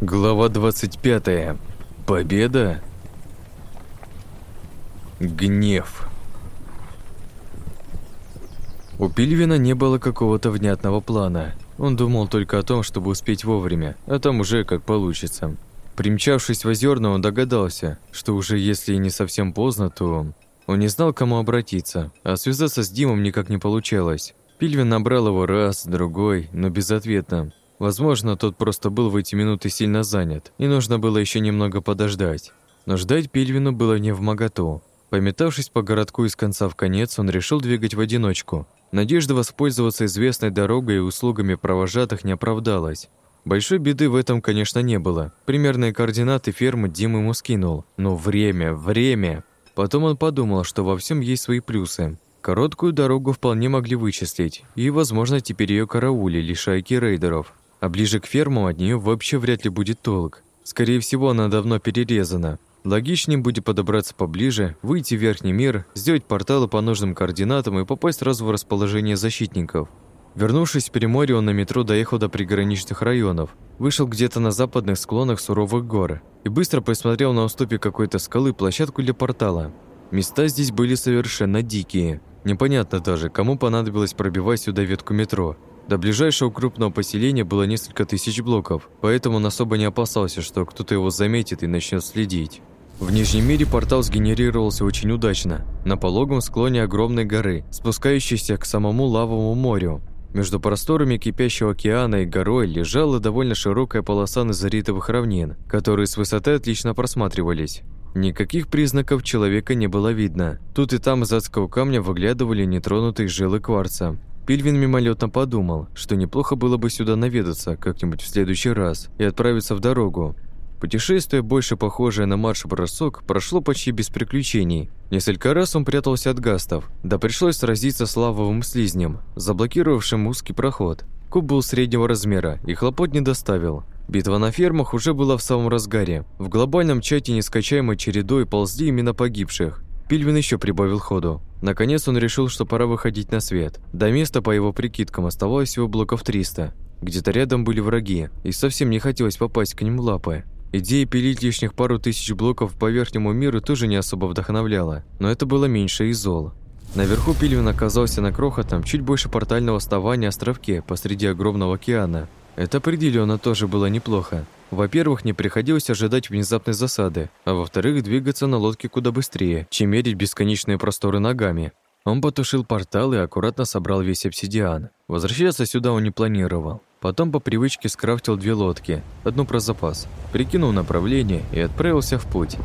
Глава 25. Победа? Гнев. У Пильвина не было какого-то внятного плана. Он думал только о том, чтобы успеть вовремя, а там уже как получится. Примчавшись в Озерно, он догадался, что уже если и не совсем поздно, то он не знал, к кому обратиться, а связаться с Димом никак не получалось. Пильвин набрал его раз, другой, но безответно. Возможно, тот просто был в эти минуты сильно занят, и нужно было еще немного подождать. Но ждать Пильвину было не в моготу. Пометавшись по городку из конца в конец, он решил двигать в одиночку. Надежда воспользоваться известной дорогой и услугами провожатых не оправдалась. Большой беды в этом, конечно, не было. Примерные координаты фермы Дим ему скинул. Но время, время! Потом он подумал, что во всем есть свои плюсы. Короткую дорогу вполне могли вычислить, и, возможно, теперь ее караулили шайки рейдеров. А ближе к фермам от нее вообще вряд ли будет толк. Скорее всего, она давно перерезана. Логичнее будет подобраться поближе, выйти в верхний мир, сделать порталы по нужным координатам и попасть сразу в расположение защитников. Вернувшись в Приморье, он на метро доехал до приграничных районов, вышел где-то на западных склонах суровых гор и быстро посмотрел на уступе какой-то скалы площадку для портала. Места здесь были совершенно дикие. Непонятно даже, кому понадобилось пробивать сюда ветку метро. До ближайшего крупного поселения было несколько тысяч блоков, поэтому он особо не опасался, что кто-то его заметит и начнет следить. В Нижнем мире портал сгенерировался очень удачно, на пологом склоне огромной горы, спускающейся к самому лавовому морю. Между просторами кипящего океана и горой лежала довольно широкая полоса назаритовых равнин, которые с высоты отлично просматривались. Никаких признаков человека не было видно. Тут и там из адского камня выглядывали нетронутые жилы кварца. Пильвин мимолетно подумал, что неплохо было бы сюда наведаться как-нибудь в следующий раз и отправиться в дорогу. Путешествие, больше похожее на марш-бросок, прошло почти без приключений. Несколько раз он прятался от гастов, да пришлось сразиться с лавовым слизнем, заблокировавшим узкий проход. Куб был среднего размера и хлопот не доставил. Битва на фермах уже была в самом разгаре. В глобальном чате нескачаемой чередой ползли имена погибших. Пильвин еще прибавил ходу. Наконец он решил, что пора выходить на свет. До места, по его прикидкам, оставалось всего блоков 300. Где-то рядом были враги, и совсем не хотелось попасть к ним лапы. Идея пилить лишних пару тысяч блоков по верхнему миру тоже не особо вдохновляла, но это было меньше из зол. Наверху Пильвин оказался на крохотном, чуть больше портального оставания островке посреди огромного океана. Это определенно тоже было неплохо. Во-первых, не приходилось ожидать внезапной засады, а во-вторых, двигаться на лодке куда быстрее, чем мерить бесконечные просторы ногами. Он потушил портал и аккуратно собрал весь обсидиан. Возвращаться сюда он не планировал. Потом по привычке скрафтил две лодки, одну про запас, прикинул направление и отправился в путь.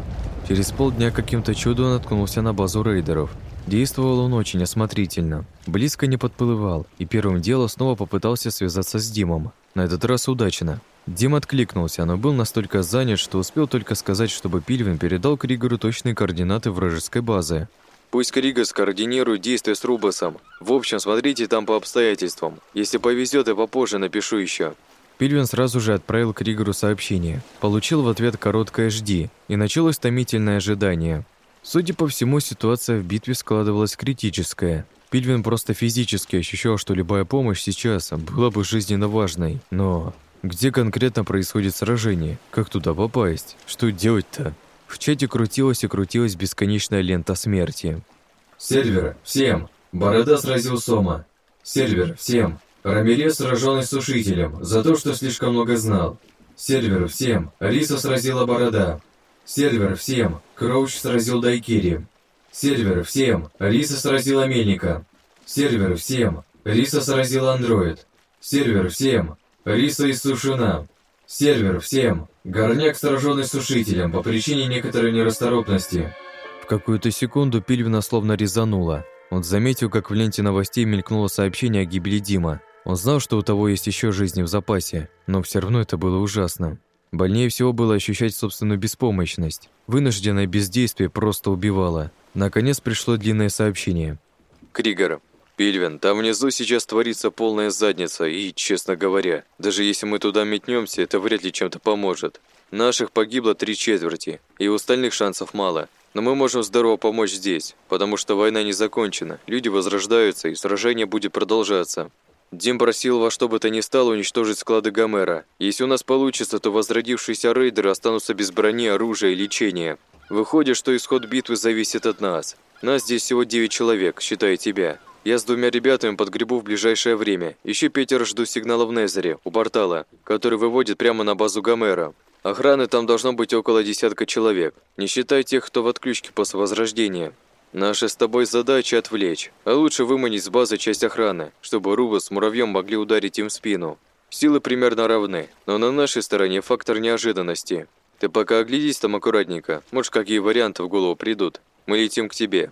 Через полдня каким-то чудом наткнулся на базу рейдеров. Действовал он очень осмотрительно, близко не подплывал и первым делом снова попытался связаться с Димом. На этот раз удачно. Дим откликнулся, но был настолько занят, что успел только сказать, чтобы Пильвин передал Кригору точные координаты вражеской базы. «Пусть Кригор скоординирует действия с Рубасом. В общем, смотрите там по обстоятельствам. Если повезет, я попозже напишу еще». Пильвин сразу же отправил Кригору сообщение. Получил в ответ короткое «жди», и началось томительное ожидание. Судя по всему, ситуация в битве складывалась критическая. Пильвин просто физически ощущал, что любая помощь сейчас была бы жизненно важной. Но где конкретно происходит сражение? Как туда попасть? Что делать-то? В чате крутилась и крутилась бесконечная лента смерти. Сервер, всем! Борода сразил Сома. Сервер, всем! Рамирес сраженный иссушителем за то, что слишком много знал. Сервер, всем! Алиса сразила Борода. Сервер, всем! Кроуч сразил Дайкири. Сервер, всем! Риса сразила Мельника. Сервер, всем! Риса сразила Андроид. Сервер, всем! Риса иссушена. Сервер, всем! Горняк, сраженный сушителем по причине некоторой нерасторопности. В какую-то секунду Пильвина словно резанула. Он заметил, как в ленте новостей мелькнуло сообщение о гибели Дима. Он знал, что у того есть еще жизни в запасе, но все равно это было ужасно. Больнее всего было ощущать собственную беспомощность. Вынужденное бездействие просто убивало. Наконец пришло длинное сообщение. «Кригер, Пильвин, там внизу сейчас творится полная задница, и, честно говоря, даже если мы туда метнемся, это вряд ли чем-то поможет. Наших погибло три четверти, и у остальных шансов мало. Но мы можем здорово помочь здесь, потому что война не закончена, люди возрождаются, и сражение будет продолжаться. Дим просил во что бы то ни стало уничтожить склады Гомера. Если у нас получится, то возродившиеся рейдеры останутся без брони, оружия и лечения. Выходит, что исход битвы зависит от нас. Нас здесь всего 9 человек, считая тебя. Я с двумя ребятами подгребу в ближайшее время. Еще Петер жду сигнала в Незере, у портала, который выводит прямо на базу Гомера. Охраны там должно быть около десятка человек, не считая тех, кто в отключке после возрождения. Наша с тобой задача отвлечь, а лучше выманить с базы часть охраны, чтобы Руба с Муравьем могли ударить им в спину. Силы примерно равны, но на нашей стороне фактор неожиданности. Ты пока оглядись там аккуратненько, может, какие варианты в голову придут. Мы летим к тебе.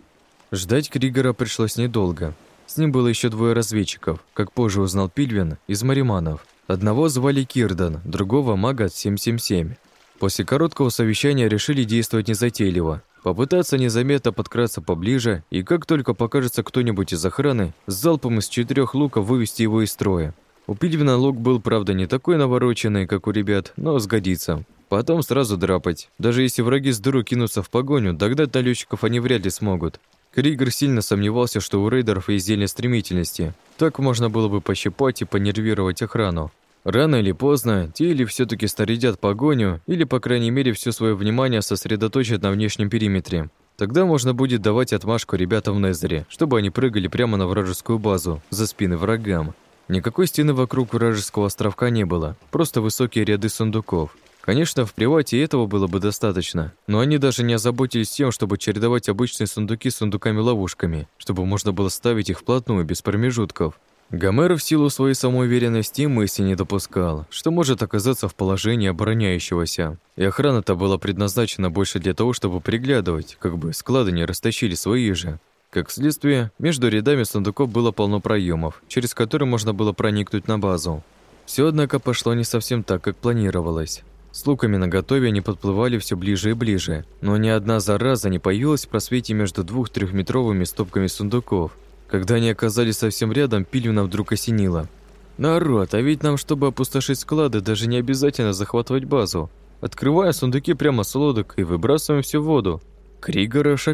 Ждать Кригера пришлось недолго. С ним было еще двое разведчиков, как позже узнал Пильвин, из Мариманов. Одного звали Кирдан, другого Магат 777. После короткого совещания решили действовать незатейливо. Попытаться незаметно подкраться поближе, и как только покажется кто-нибудь из охраны, с залпом из четырех луков вывести его из строя. У Пильвина лук был, правда, не такой навороченный, как у ребят, но сгодится. Потом сразу драпать. Даже если враги с дыру кинутся в погоню, догнать налетчиков они вряд ли смогут. Кригер сильно сомневался, что у рейдеров есть зелье стремительности. Так можно было бы пощипать и понервировать охрану. Рано или поздно те или все таки снарядят погоню, или, по крайней мере, все свое внимание сосредоточат на внешнем периметре. Тогда можно будет давать отмашку ребятам в Незере, чтобы они прыгали прямо на вражескую базу, за спины врагам. Никакой стены вокруг вражеского островка не было, просто высокие ряды сундуков. Конечно, в привате этого было бы достаточно, но они даже не озаботились тем, чтобы чередовать обычные сундуки с сундуками-ловушками, чтобы можно было ставить их вплотную, без промежутков. Гомер в силу своей самоуверенности мысли не допускал, что может оказаться в положении обороняющегося. И охрана-то была предназначена больше для того, чтобы приглядывать, как бы склады не растащили свои же. Как следствие, между рядами сундуков было полно проемов, через которые можно было проникнуть на базу. Все, однако, пошло не совсем так, как планировалось. С луками наготове они подплывали все ближе и ближе, но ни одна зараза не появилась в просвете между двух-трехметровыми стопками сундуков. Когда они оказались совсем рядом, Пильвина вдруг осенило. «Народ, а ведь нам, чтобы опустошить склады, даже не обязательно захватывать базу. Открываем сундуки прямо с лодок и выбрасываем всю воду». Кригор аж.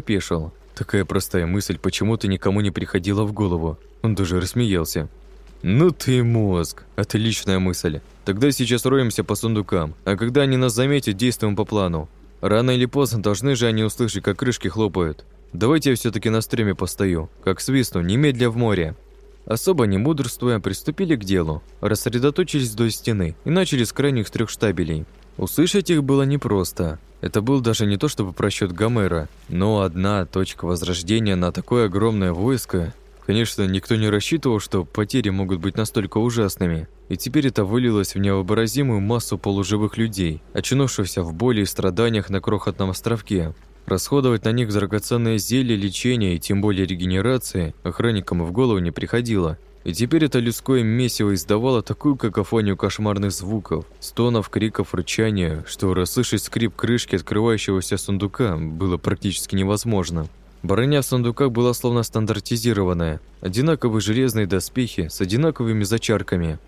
Такая простая мысль почему-то никому не приходила в голову. Он даже рассмеялся. «Ну ты мозг! Отличная мысль. Тогда сейчас роемся по сундукам, а когда они нас заметят, действуем по плану. Рано или поздно должны же они услышать, как крышки хлопают. Давайте я все таки на стреме постою, как свистну, немедля в море». Особо не мудрствуя, приступили к делу, рассредоточились до стены и начали с крайних трех штабелей. Услышать их было непросто. Это был даже не то чтобы просчет Гомера, но одна точка возрождения на такое огромное войско Конечно, никто не рассчитывал, что потери могут быть настолько ужасными, и теперь это вылилось в невообразимую массу полуживых людей, очнувшихся в боли и страданиях на крохотном островке. Расходовать на них драгоценные зелья лечения и тем более регенерации охранникам в голову не приходило. И теперь это людское месиво издавало такую какофонию кошмарных звуков, стонов, криков, рычания, что расслышать скрип крышки открывающегося сундука было практически невозможно. Броня в сундуках была словно стандартизированная. Одинаковые железные доспехи с одинаковыми зачарками.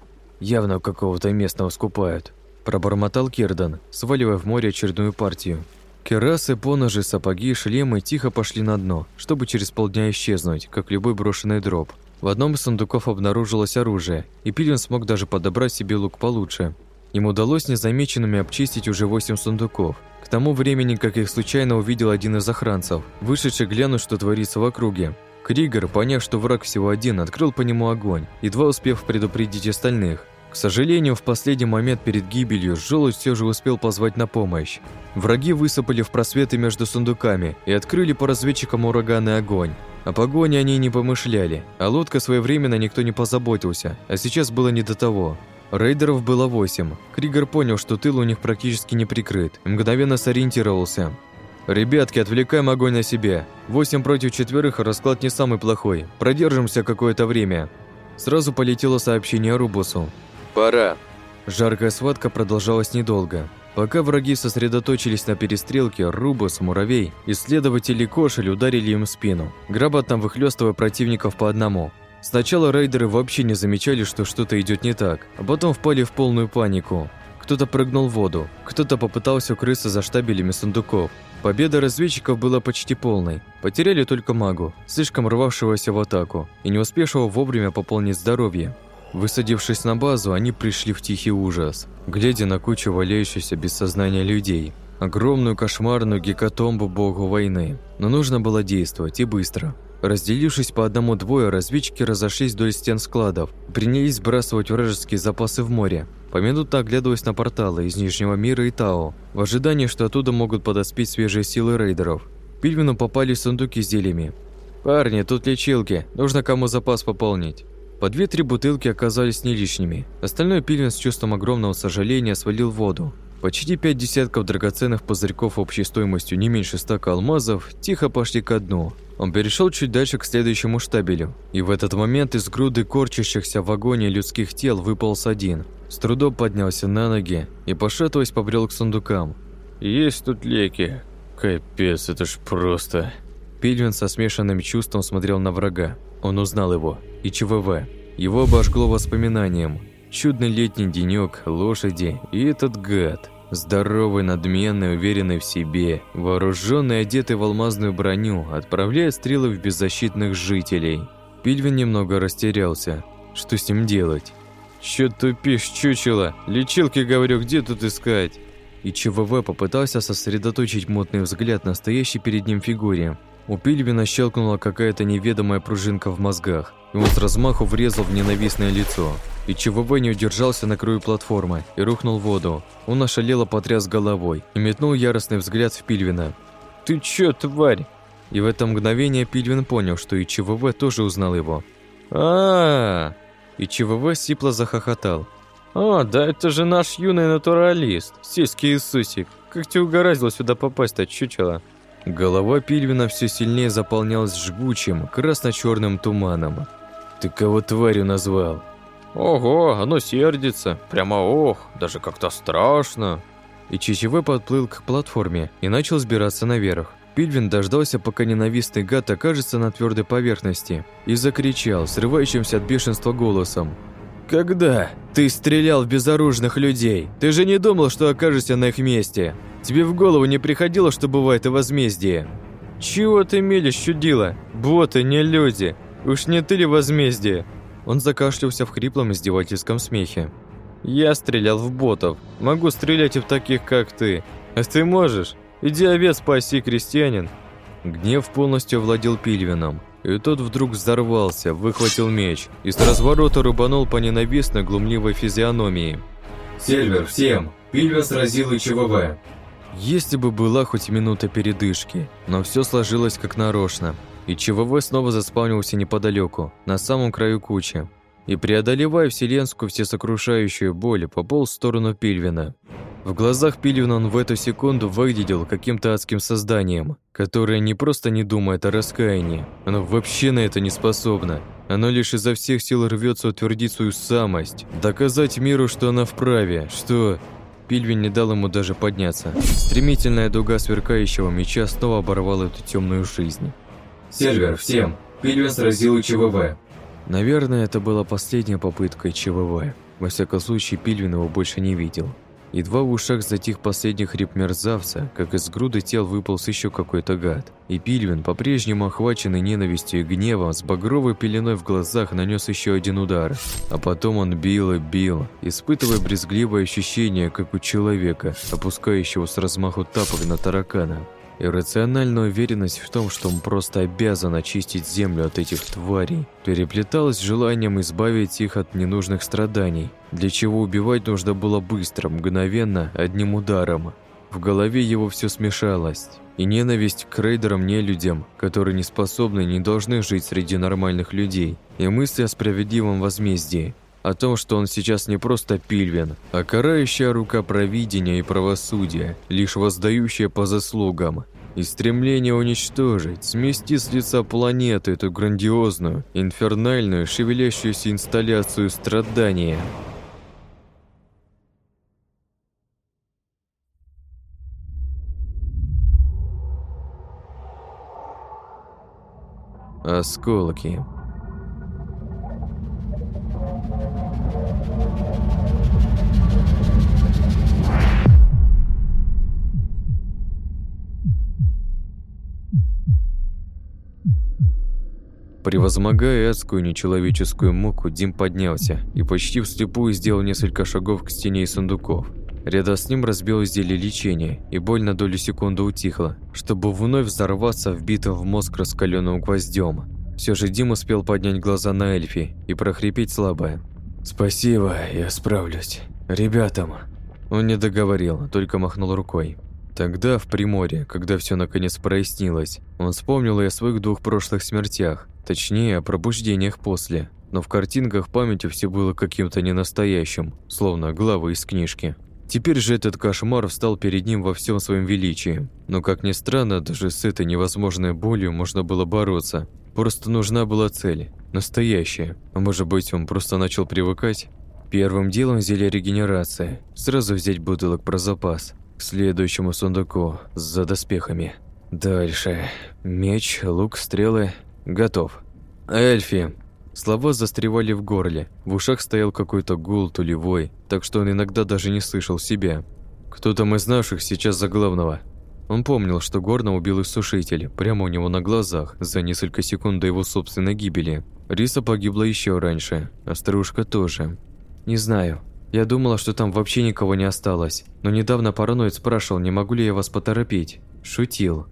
Явно какого-то местного скупают. Пробормотал Кирдан, сваливая в море очередную партию. Керасы, поножи, сапоги и шлемы тихо пошли на дно, чтобы через полдня исчезнуть, как любой брошенный дроп. В одном из сундуков обнаружилось оружие, и Пилин смог даже подобрать себе лук получше. Им удалось незамеченными обчистить уже восемь сундуков. Тому времени, как их случайно увидел один из охранцев, вышедший глянуть, что творится в округе. Кригер, поняв, что враг всего один, открыл по нему огонь, едва успев предупредить остальных. К сожалению, в последний момент перед гибелью Желудь все же успел позвать на помощь. Враги высыпали в просветы между сундуками и открыли по разведчикам ураганный огонь. О погоне они не помышляли, а лодка своевременно никто не позаботился, а сейчас было не до того. Рейдеров было восемь. Кригер понял, что тыл у них практически не прикрыт, мгновенно сориентировался. «Ребятки, отвлекаем огонь на себя. Восемь против четверых, расклад не самый плохой. Продержимся какое-то время». Сразу полетело сообщение Рубусу. «Пора». Жаркая схватка продолжалась недолго. Пока враги сосредоточились на перестрелке, Рубус, Муравей, исследователи Кошель ударили им в спину, грамотно выхлёстывая противников по одному. Сначала рейдеры вообще не замечали, что что-то идет не так, а потом впали в полную панику. Кто-то прыгнул в воду, кто-то попытался укрыться за штабелями сундуков. Победа разведчиков была почти полной. Потеряли только магу, слишком рвавшегося в атаку и не успевшего вовремя пополнить здоровье. Высадившись на базу, они пришли в тихий ужас, глядя на кучу валяющихся без сознания людей. Огромную кошмарную гекатомбу богу войны. Но нужно было действовать и быстро. Разделившись по одному-двое, разведчики разошлись вдоль стен складов, принялись сбрасывать вражеские запасы в море, поминутно оглядываясь на порталы из Нижнего мира и Тао, в ожидании, что оттуда могут подоспеть свежие силы рейдеров. Пильвину попали сундуки с зельями. «Парни, тут лечилки, нужно кому запас пополнить». По две-три бутылки оказались не лишними. Остальное Пильвин с чувством огромного сожаления свалил в воду. Почти пять десятков драгоценных пузырьков общей стоимостью не меньше стака алмазов тихо пошли ко дну. Он перешел чуть дальше к следующему штабелю. И в этот момент из груды корчащихся в вагоне людских тел выполз один. С трудом поднялся на ноги и, пошатываясь, побрел к сундукам. «Есть тут леки. Капец, это ж просто...» Пильвин со смешанным чувством смотрел на врага. Он узнал его. И ЧВВ. Его обожгло воспоминанием. Чудный летний денек, лошади и этот гад. Здоровый, надменный, уверенный в себе, вооруженный, одетый в алмазную броню, отправляет стрелы в беззащитных жителей. Пильвин немного растерялся. Что с ним делать? «Чё тупишь, чучело? Лечилки, говорю, где тут искать?» И ЧВВ попытался сосредоточить мутный взгляд на стоящей перед ним фигуре. У Пильвина щелкнула какая-то неведомая пружинка в мозгах, и он с размаху врезал в ненавистное лицо. И ЧВВ не удержался на краю платформы и рухнул в воду. Он ошалело потряс головой и метнул яростный взгляд в Пильвина. «Ты чё, тварь?» И в это мгновение Пильвин понял, что и ЧВВ тоже узнал его. а, -а, -а И ЧВВ сипло захохотал. «А, да это же наш юный натуралист, сельский Иисусик. Как тебе угораздило сюда попасть-то, чучело?» Голова Пильвина все сильнее заполнялась жгучим, красно-черным туманом. «Ты кого тварью назвал?» «Ого, оно сердится. Прямо ох, даже как-то страшно». И ЧЧВ подплыл к платформе и начал сбираться наверх. Пильвин дождался, пока ненавистный гад окажется на твердой поверхности, и закричал, срывающимся от бешенства голосом. «Когда ты стрелял в безоружных людей? Ты же не думал, что окажешься на их месте? Тебе в голову не приходило, что бывает и возмездие?» «Чего ты мелешь, чудила? Боты, не люди. Уж не ты ли возмездие?» Он закашлялся в хриплом издевательском смехе. «Я стрелял в ботов. Могу стрелять и в таких, как ты. А ты можешь? Иди овец спаси, крестьянин!» Гнев полностью владел Пильвином. И тот вдруг взорвался, выхватил меч и с разворота рубанул по ненавистной глумливой физиономии. «Сельвер, всем! Пильвин сразил и ЧВВ!» Если бы была хоть минута передышки, но все сложилось как нарочно, и ЧВВ снова заспавнился неподалеку, на самом краю кучи, и, преодолевая вселенскую всесокрушающую боль, пополз в сторону Пильвина. В глазах Пильвина он в эту секунду выглядел каким-то адским созданием, которое не просто не думает о раскаянии, оно вообще на это не способно. Оно лишь изо всех сил рвется утвердить свою самость, доказать миру, что она вправе, что... Пильвин не дал ему даже подняться. Стремительная дуга сверкающего меча снова оборвала эту темную жизнь. «Сервер, всем! Пильвин сразил ЧВВ!» Наверное, это была последняя попытка ЧВВ. Во всяком случае, Пильвин его больше не видел. Едва в ушах затих последний хрип мерзавца, как из груды тел выполз еще какой-то гад. И Пильвин, по-прежнему охваченный ненавистью и гневом, с багровой пеленой в глазах нанес еще один удар. А потом он бил и бил, испытывая брезгливое ощущение, как у человека, опускающего с размаху тапок на таракана. Иррациональная уверенность в том, что он просто обязан очистить землю от этих тварей, переплеталась желанием избавить их от ненужных страданий, для чего убивать нужно было быстро, мгновенно, одним ударом. В голове его все смешалось. И ненависть к рейдерам-нелюдям, которые не способны и не должны жить среди нормальных людей, и мысли о справедливом возмездии, о том, что он сейчас не просто пильвен, а карающая рука провидения и правосудия, лишь воздающая по заслугам, и стремление уничтожить, смести с лица планеты эту грандиозную, инфернальную, шевелящуюся инсталляцию страдания. Осколки. Превозмогая адскую нечеловеческую муку, Дим поднялся и почти вслепую сделал несколько шагов к стене и сундуков. Рядом с ним разбил изделие лечения, и боль на долю секунды утихла, чтобы вновь взорваться вбитым в мозг раскаленным гвоздем. Все же Дим успел поднять глаза на Эльфи и прохрипеть слабое. «Спасибо, я справлюсь. Ребятам». Он не договорил, только махнул рукой. Тогда, в Приморье, когда все наконец прояснилось, он вспомнил и о своих двух прошлых смертях, точнее, о пробуждениях после. Но в картинках памяти все было каким-то ненастоящим, словно главы из книжки. Теперь же этот кошмар встал перед ним во всем своем величии. Но, как ни странно, даже с этой невозможной болью можно было бороться. Просто нужна была цель, настоящая. А может быть, он просто начал привыкать? Первым делом зелье регенерации. Сразу взять бутылок про запас. К следующему сундуку за доспехами. Дальше. Меч, лук, стрелы. Готов. Эльфи. Слова застревали в горле. В ушах стоял какой-то гул тулевой, так что он иногда даже не слышал себя. Кто там из наших сейчас за главного? Он помнил, что Горна убил иссушитель прямо у него на глазах за несколько секунд до его собственной гибели. Риса погибла еще раньше, а старушка тоже. Не знаю, я думала, что там вообще никого не осталось, но недавно параноид спрашивал, не могу ли я вас поторопить. Шутил.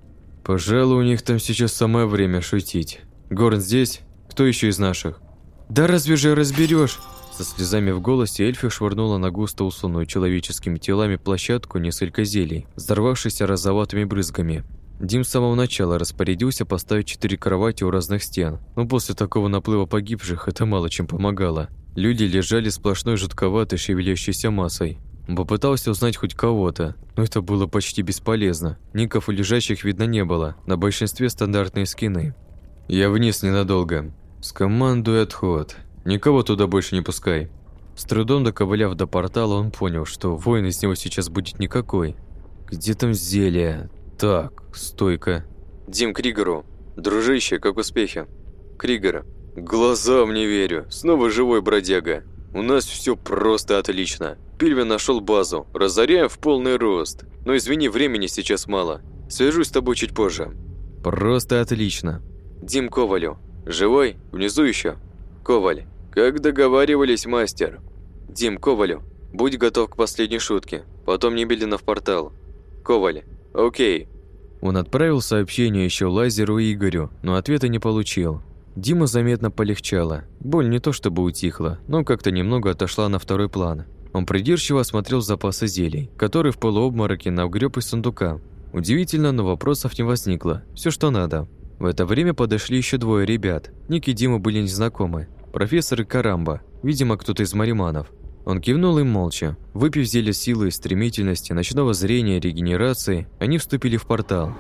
Пожалуй, у них там сейчас самое время шутить. Горн здесь? Кто еще из наших? Да разве же разберешь? Со слезами в голосе Эльфи швырнула на густо усунутую человеческими телами площадку несколько зелий, взорвавшихся розоватыми брызгами. Дим с самого начала распорядился поставить четыре кровати у разных стен, но после такого наплыва погибших это мало чем помогало. Люди лежали сплошной жутковатой шевелящейся массой. Попытался узнать хоть кого-то, но это было почти бесполезно. Ников у лежащих видно не было, на большинстве стандартные скины. «Я вниз ненадолго. Скомандуй отход. Никого туда больше не пускай». С трудом доковыляв до портала, он понял, что воин из него сейчас будет никакой. «Где там зелье? Так, стойка». «Дим Кригеру. Дружище, как успехи?» «Кригер, Глазам не верю. Снова живой бродяга. У нас все просто отлично. Пильвин нашел базу. Разоряем в полный рост. Но извини, времени сейчас мало. Свяжусь с тобой чуть позже. Просто отлично. Дим Ковалю. Живой? Внизу еще? Коваль. Как договаривались, мастер. Дим Ковалю. Будь готов к последней шутке. Потом немедленно в портал. Коваль. Окей. Он отправил сообщение еще Лазеру и Игорю, но ответа не получил. Дима заметно полегчало. Боль не то чтобы утихла, но как-то немного отошла на второй план. Он придирчиво осмотрел запасы зелий, которые в полуобмороке нагреб из сундука. Удивительно, но вопросов не возникло. Все, что надо. В это время подошли еще двое ребят. Ник и Дима были незнакомы. Профессор и Карамба. Видимо, кто-то из мариманов. Он кивнул им молча. Выпив зелье силы стремительности, ночного зрения, регенерации, они вступили в портал.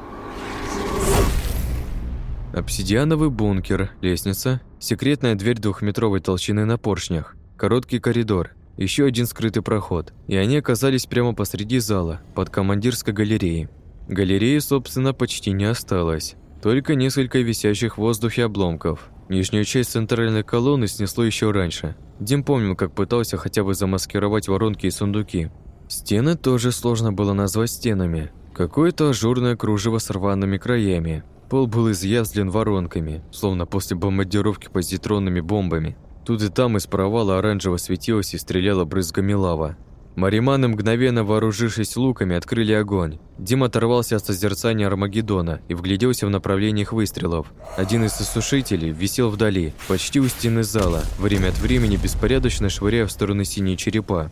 Обсидиановый бункер, лестница, секретная дверь двухметровой толщины на поршнях, короткий коридор, еще один скрытый проход, и они оказались прямо посреди зала, под командирской галереей. Галереи, собственно, почти не осталось, только несколько висящих в воздухе обломков. Нижнюю часть центральной колонны снесло еще раньше. Дим помнил, как пытался хотя бы замаскировать воронки и сундуки. Стены тоже сложно было назвать стенами. Какое-то ажурное кружево с рваными краями, Пол был изъязвлен воронками, словно после бомбардировки позитронными бомбами. Тут и там из провала оранжево светилось и стреляло брызгами лава. Мариманы, мгновенно вооружившись луками, открыли огонь. Дим оторвался от созерцания Армагеддона и вгляделся в направление их выстрелов. Один из осушителей висел вдали, почти у стены зала, время от времени беспорядочно швыряя в стороны синие черепа.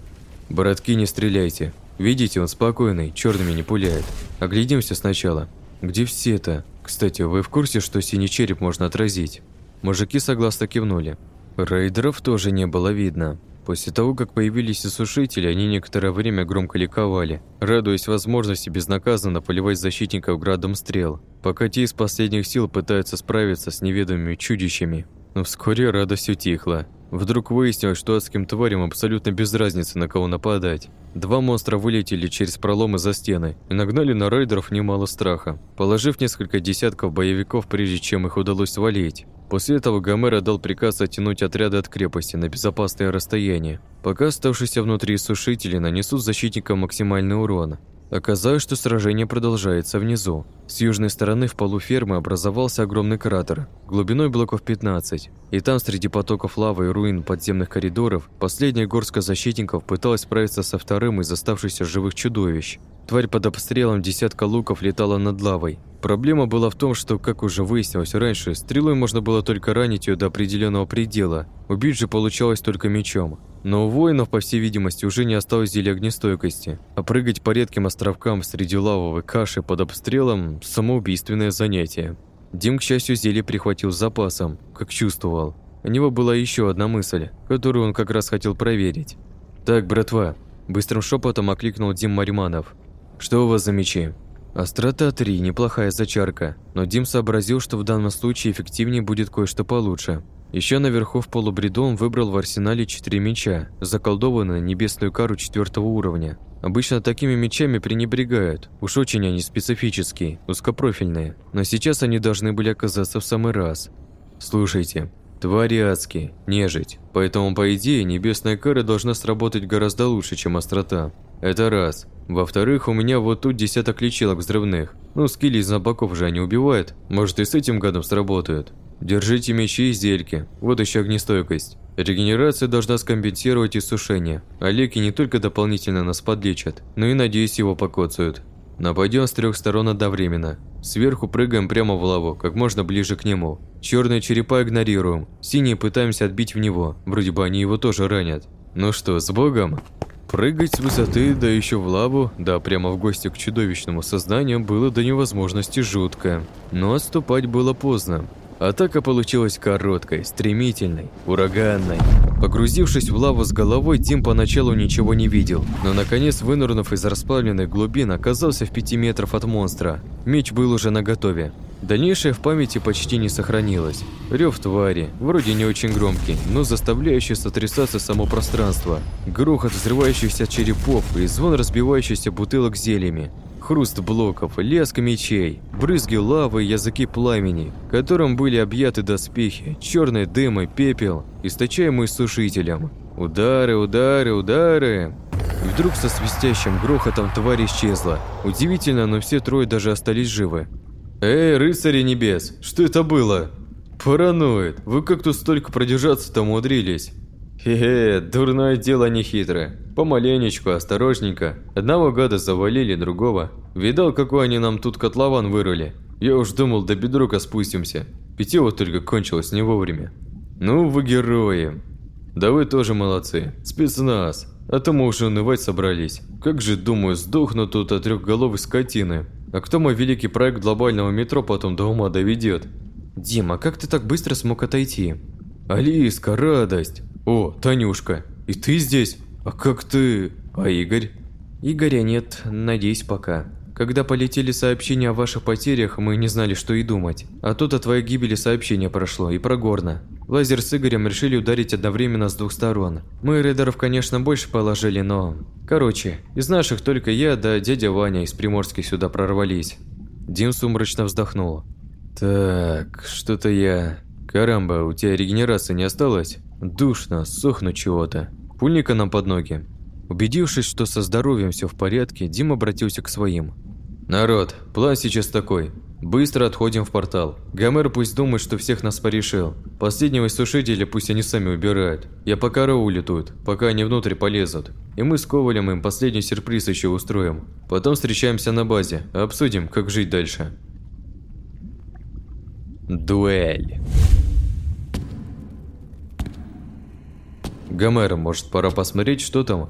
«Братки, не стреляйте. Видите, он спокойный, черными не пуляет. Оглядимся сначала. Где все-то?» Кстати, вы в курсе, что синий череп можно отразить? Мужики согласно кивнули. Рейдеров тоже не было видно. После того, как появились осушители, они некоторое время громко ликовали, радуясь возможности безнаказанно поливать защитников градом стрел, пока те из последних сил пытаются справиться с неведомыми чудищами. Но вскоре радость утихла. Вдруг выяснилось, что адским тварям абсолютно без разницы, на кого нападать. Два монстра вылетели через проломы за стены и нагнали на рейдеров немало страха, положив несколько десятков боевиков, прежде чем их удалось свалить. После этого Гомер дал приказ оттянуть отряды от крепости на безопасное расстояние, пока оставшиеся внутри сушители нанесут защитникам максимальный урон. Оказалось, что сражение продолжается внизу. С южной стороны в полу фермы образовался огромный кратер, глубиной блоков 15. И там, среди потоков лавы и руин подземных коридоров, последняя горстка защитников пыталась справиться со вторым из оставшихся живых чудовищ. Тварь под обстрелом десятка луков летала над лавой. Проблема была в том, что, как уже выяснилось раньше, стрелой можно было только ранить ее до определенного предела. Убить же получалось только мечом. Но у воинов, по всей видимости, уже не осталось зелья огнестойкости. А прыгать по редким островкам среди лавовой каши под обстрелом – самоубийственное занятие. Дим, к счастью, зелье прихватил с запасом, как чувствовал. У него была еще одна мысль, которую он как раз хотел проверить. «Так, братва», – быстрым шепотом окликнул Дим Мариманов – «Что у вас за мечи?» Острота 3, неплохая зачарка, но Дим сообразил, что в данном случае эффективнее будет кое-что получше. Еще наверху в полубреду он выбрал в арсенале четыре меча, заколдованные на небесную кару четвертого уровня. Обычно такими мечами пренебрегают, уж очень они специфические, узкопрофильные, но сейчас они должны были оказаться в самый раз. Слушайте, твари адские, нежить, поэтому, по идее, небесная кара должна сработать гораздо лучше, чем острота. Это раз. Во-вторых, у меня вот тут десяток лечилок взрывных. Ну, скилли из боков же они убивают. Может, и с этим годом сработают. Держите мечи и зельки. Вот еще огнестойкость. Регенерация должна скомпенсировать иссушение. А леки не только дополнительно нас подлечат, но и, надеюсь, его покоцают. Нападем с трех сторон одновременно. Сверху прыгаем прямо в лаву, как можно ближе к нему. Черные черепа игнорируем. Синие пытаемся отбить в него. Вроде бы они его тоже ранят. Ну что, с Богом? Прыгать с высоты, да еще в лаву, да прямо в гости к чудовищному созданию было до невозможности жутко. Но отступать было поздно. Атака получилась короткой, стремительной, ураганной. Погрузившись в лаву с головой, Дим поначалу ничего не видел, но наконец, вынырнув из расплавленных глубин, оказался в пяти метров от монстра. Меч был уже наготове. Дальнейшее в памяти почти не сохранилось. Рев твари, вроде не очень громкий, но заставляющий сотрясаться само пространство. Грохот взрывающихся черепов и звон разбивающихся бутылок зельями. Хруст блоков, лязг мечей, брызги лавы языки пламени, которым были объяты доспехи, черный дым и пепел, источаемый сушителем. Удары, удары, удары. И вдруг со свистящим грохотом тварь исчезла. Удивительно, но все трое даже остались живы. «Эй, рыцари небес, что это было?» «Параноид, вы как тут столько продержаться-то умудрились?» «Хе-хе, дурное дело не хитрое. Помаленечку, осторожненько. Одного гада завалили, другого. Видал, какой они нам тут котлован вырыли? Я уж думал, до бедрука спустимся. Питье только кончилось не вовремя. Ну, вы герои. Да вы тоже молодцы. Спецназ. А то мы уже унывать собрались. Как же, думаю, сдохну тут от трехголовой скотины. А кто мой великий проект глобального метро потом до ума доведет? Дима, как ты так быстро смог отойти? Алиска, радость. О, Танюшка, и ты здесь? А как ты? А Игорь? Игоря нет, надеюсь пока. Когда полетели сообщения о ваших потерях, мы не знали, что и думать. А тут о твоей гибели сообщение прошло, и про Горна. Лазер с Игорем решили ударить одновременно с двух сторон. Мы рейдеров, конечно, больше положили, но... Короче, из наших только я да дядя Ваня из Приморских сюда прорвались. Дим сумрачно вздохнул. Так, что-то я... Карамба, у тебя регенерации не осталось? Душно, сохну чего-то. Пульника нам под ноги. Убедившись, что со здоровьем все в порядке, Дим обратился к своим. «Народ, план сейчас такой. Быстро отходим в портал. Гомер пусть думает, что всех нас порешил. Последнего сушителя пусть они сами убирают. Я пока караулю тут, пока они внутрь полезут. И мы с Ковалем им последний сюрприз еще устроим. Потом встречаемся на базе, обсудим, как жить дальше. Дуэль. Гомер, может, пора посмотреть, что там?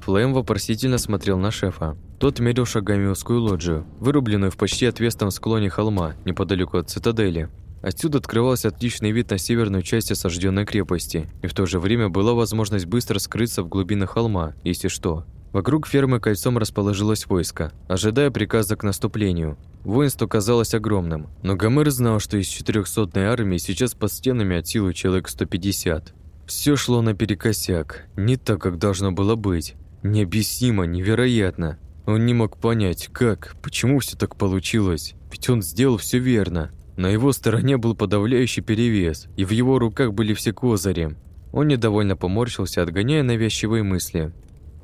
Флэм вопросительно смотрел на шефа. Тот мерил шагами узкую лоджию, вырубленную в почти отвесном склоне холма, неподалеку от цитадели. Отсюда открывался отличный вид на северную часть осажденной крепости, и в то же время была возможность быстро скрыться в глубинах холма, если что. Вокруг фермы кольцом расположилось войско, ожидая приказа к наступлению. Воинство казалось огромным, но Гомер знал, что из 400-й армии сейчас под стенами от силы человек 150. Все шло наперекосяк, не так, как должно было быть. Необъяснимо, невероятно. Он не мог понять, как, почему все так получилось. Ведь он сделал все верно. На его стороне был подавляющий перевес, и в его руках были все козыри. Он недовольно поморщился, отгоняя навязчивые мысли.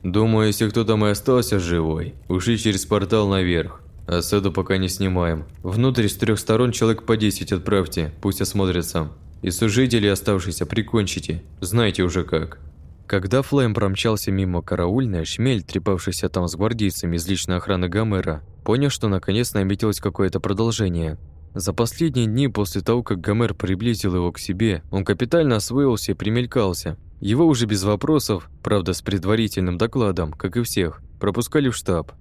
Думаю, если кто там и остался живой, ушли через портал наверх. Осаду пока не снимаем. Внутрь с трех сторон человек по 10 отправьте, пусть осмотрятся. И служителей оставшихся прикончите, знаете уже как. Когда Флэм промчался мимо караульной, Шмель, трепавшийся там с гвардейцами из личной охраны Гомера, понял, что наконец наметилось какое-то продолжение. За последние дни после того, как Гомер приблизил его к себе, он капитально освоился и примелькался. Его уже без вопросов, правда с предварительным докладом, как и всех, пропускали в штаб.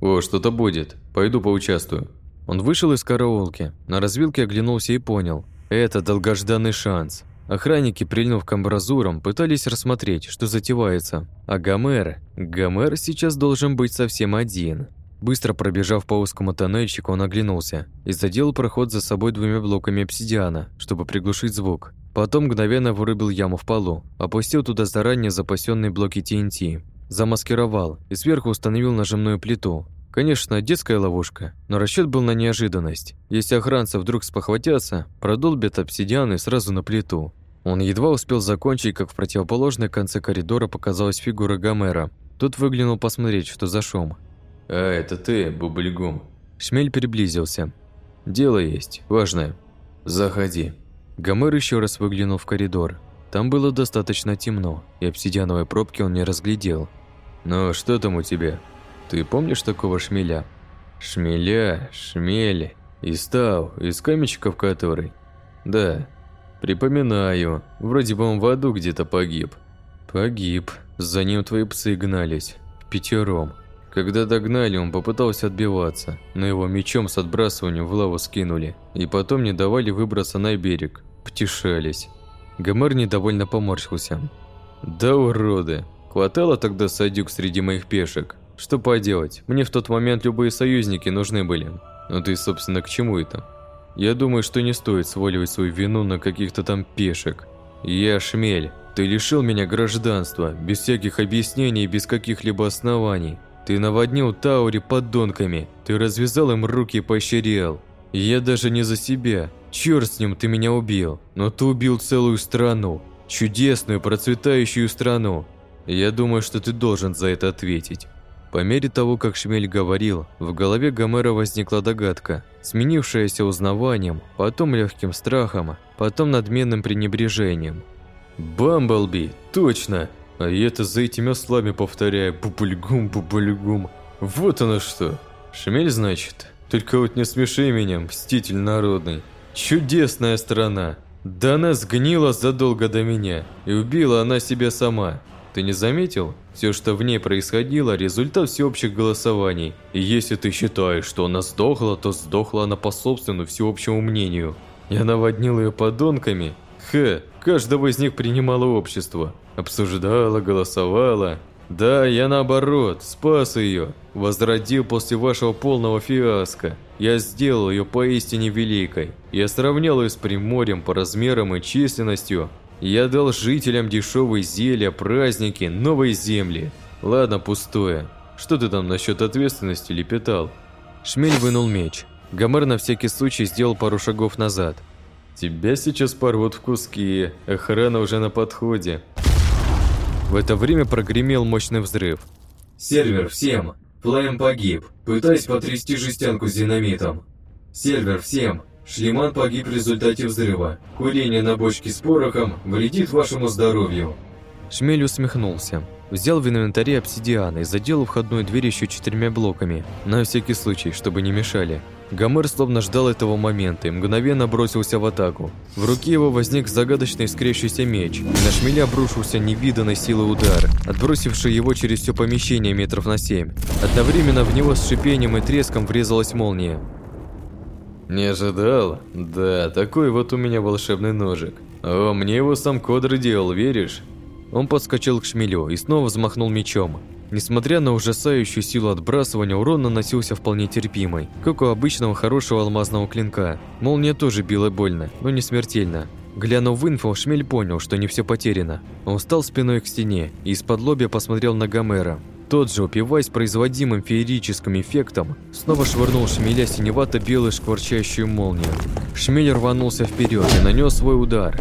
«О, что-то будет. Пойду поучаствую». Он вышел из караулки, на развилке оглянулся и понял. Это долгожданный шанс. Охранники, прильнув к амбразурам, пытались рассмотреть, что затевается. А Гомер... Гомер сейчас должен быть совсем один. Быстро пробежав по узкому тоннельчику, он оглянулся и заделал проход за собой двумя блоками обсидиана, чтобы приглушить звук. Потом мгновенно вырубил яму в полу, опустил туда заранее запасенные блоки ТНТ, замаскировал и сверху установил нажимную плиту. Конечно, детская ловушка, но расчет был на неожиданность. Если охранцы вдруг спохватятся, продолбят обсидианы сразу на плиту. Он едва успел закончить, как в противоположной конце коридора показалась фигура Гомера. Тот выглянул посмотреть, что за шум – «А, это ты, бубльгум». Шмель приблизился. «Дело есть, важное. Заходи». Гомер еще раз выглянул в коридор. Там было достаточно темно, и обсидиановой пробки он не разглядел. «Ну, что там у тебя? Ты помнишь такого шмеля?» «Шмеля, шмель, Истау, из камешков который?» «Да, припоминаю. Вроде бы он в аду где-то погиб». «Погиб. За ним твои псы гнались. Пятером. Когда догнали, он попытался отбиваться, но его мечом с отбрасыванием в лаву скинули, и потом не давали выбраться на берег, потешались. Гомер недовольно поморщился. «Да уроды! Хватало тогда садюк среди моих пешек. Что поделать, мне в тот момент любые союзники нужны были. Но ты, собственно, к чему это? Я думаю, что не стоит сваливать свою вину на каких-то там пешек. Я шмель, ты лишил меня гражданства, без всяких объяснений и без каких-либо оснований. Ты наводнил Таури подонками, ты развязал им руки и поощрял. Я даже не за себя. Черт с ним, ты меня убил. Но ты убил целую страну. Чудесную, процветающую страну. Я думаю, что ты должен за это ответить. По мере того, как Шмель говорил, в голове Гомера возникла догадка, сменившаяся узнаванием, потом легким страхом, потом надменным пренебрежением. «Бамблби! Точно! А я-то за этими ослами повторяю «бубульгум, бубульгум». Вот оно что. Шмель, значит? Только вот не смеши меня, мститель народный. Чудесная страна. Да она сгнила задолго до меня, и убила она себя сама. Ты не заметил? Все, что в ней происходило, результат всеобщих голосований. И если ты считаешь, что она сдохла, то сдохла она по собственному всеобщему мнению. Я наводнил ее подонками. Ха, каждого из них принимало общество. Обсуждала, голосовала. Да, я наоборот, спас ее. Возродил после вашего полного фиаско. Я сделал ее поистине великой. Я сравнял ее с Приморьем по размерам и численностью. Я дал жителям дешевые зелья, праздники, новые земли. Ладно, пустое. Что ты там насчет ответственности лепетал? Шмель вынул меч. Гомер на всякий случай сделал пару шагов назад. Тебя сейчас порвут в куски, охрана уже на подходе. В это время прогремел мощный взрыв. «Сервер, всем! Флэм погиб, пытаясь потрясти жестянку с динамитом. Сервер, всем! Шлеман погиб в результате взрыва. Курение на бочке с порохом вредит вашему здоровью». Шмель усмехнулся. Взял в инвентаре обсидиан и заделал входную дверь еще четырьмя блоками, на всякий случай, чтобы не мешали. Гомер словно ждал этого момента и мгновенно бросился в атаку. В руке его возник загадочный искрящийся меч, и на шмеля обрушился невиданной силы удар, отбросивший его через все помещение метров на семь. Одновременно в него с шипением и треском врезалась молния. «Не ожидал? Да, такой вот у меня волшебный ножик. О, мне его сам Кодр делал, веришь?» Он подскочил к шмелю и снова взмахнул мечом. Несмотря на ужасающую силу отбрасывания, урон наносился вполне терпимый, как у обычного хорошего алмазного клинка. Молния тоже била больно, но не смертельно. Глянув в инфо, Шмель понял, что не все потеряно. Он встал спиной к стене и из-под лобья посмотрел на Гомера. Тот же, упиваясь производимым феерическим эффектом, снова швырнул Шмеля синевато-белую шкварчащую молнию. Шмель рванулся вперед и нанес свой удар.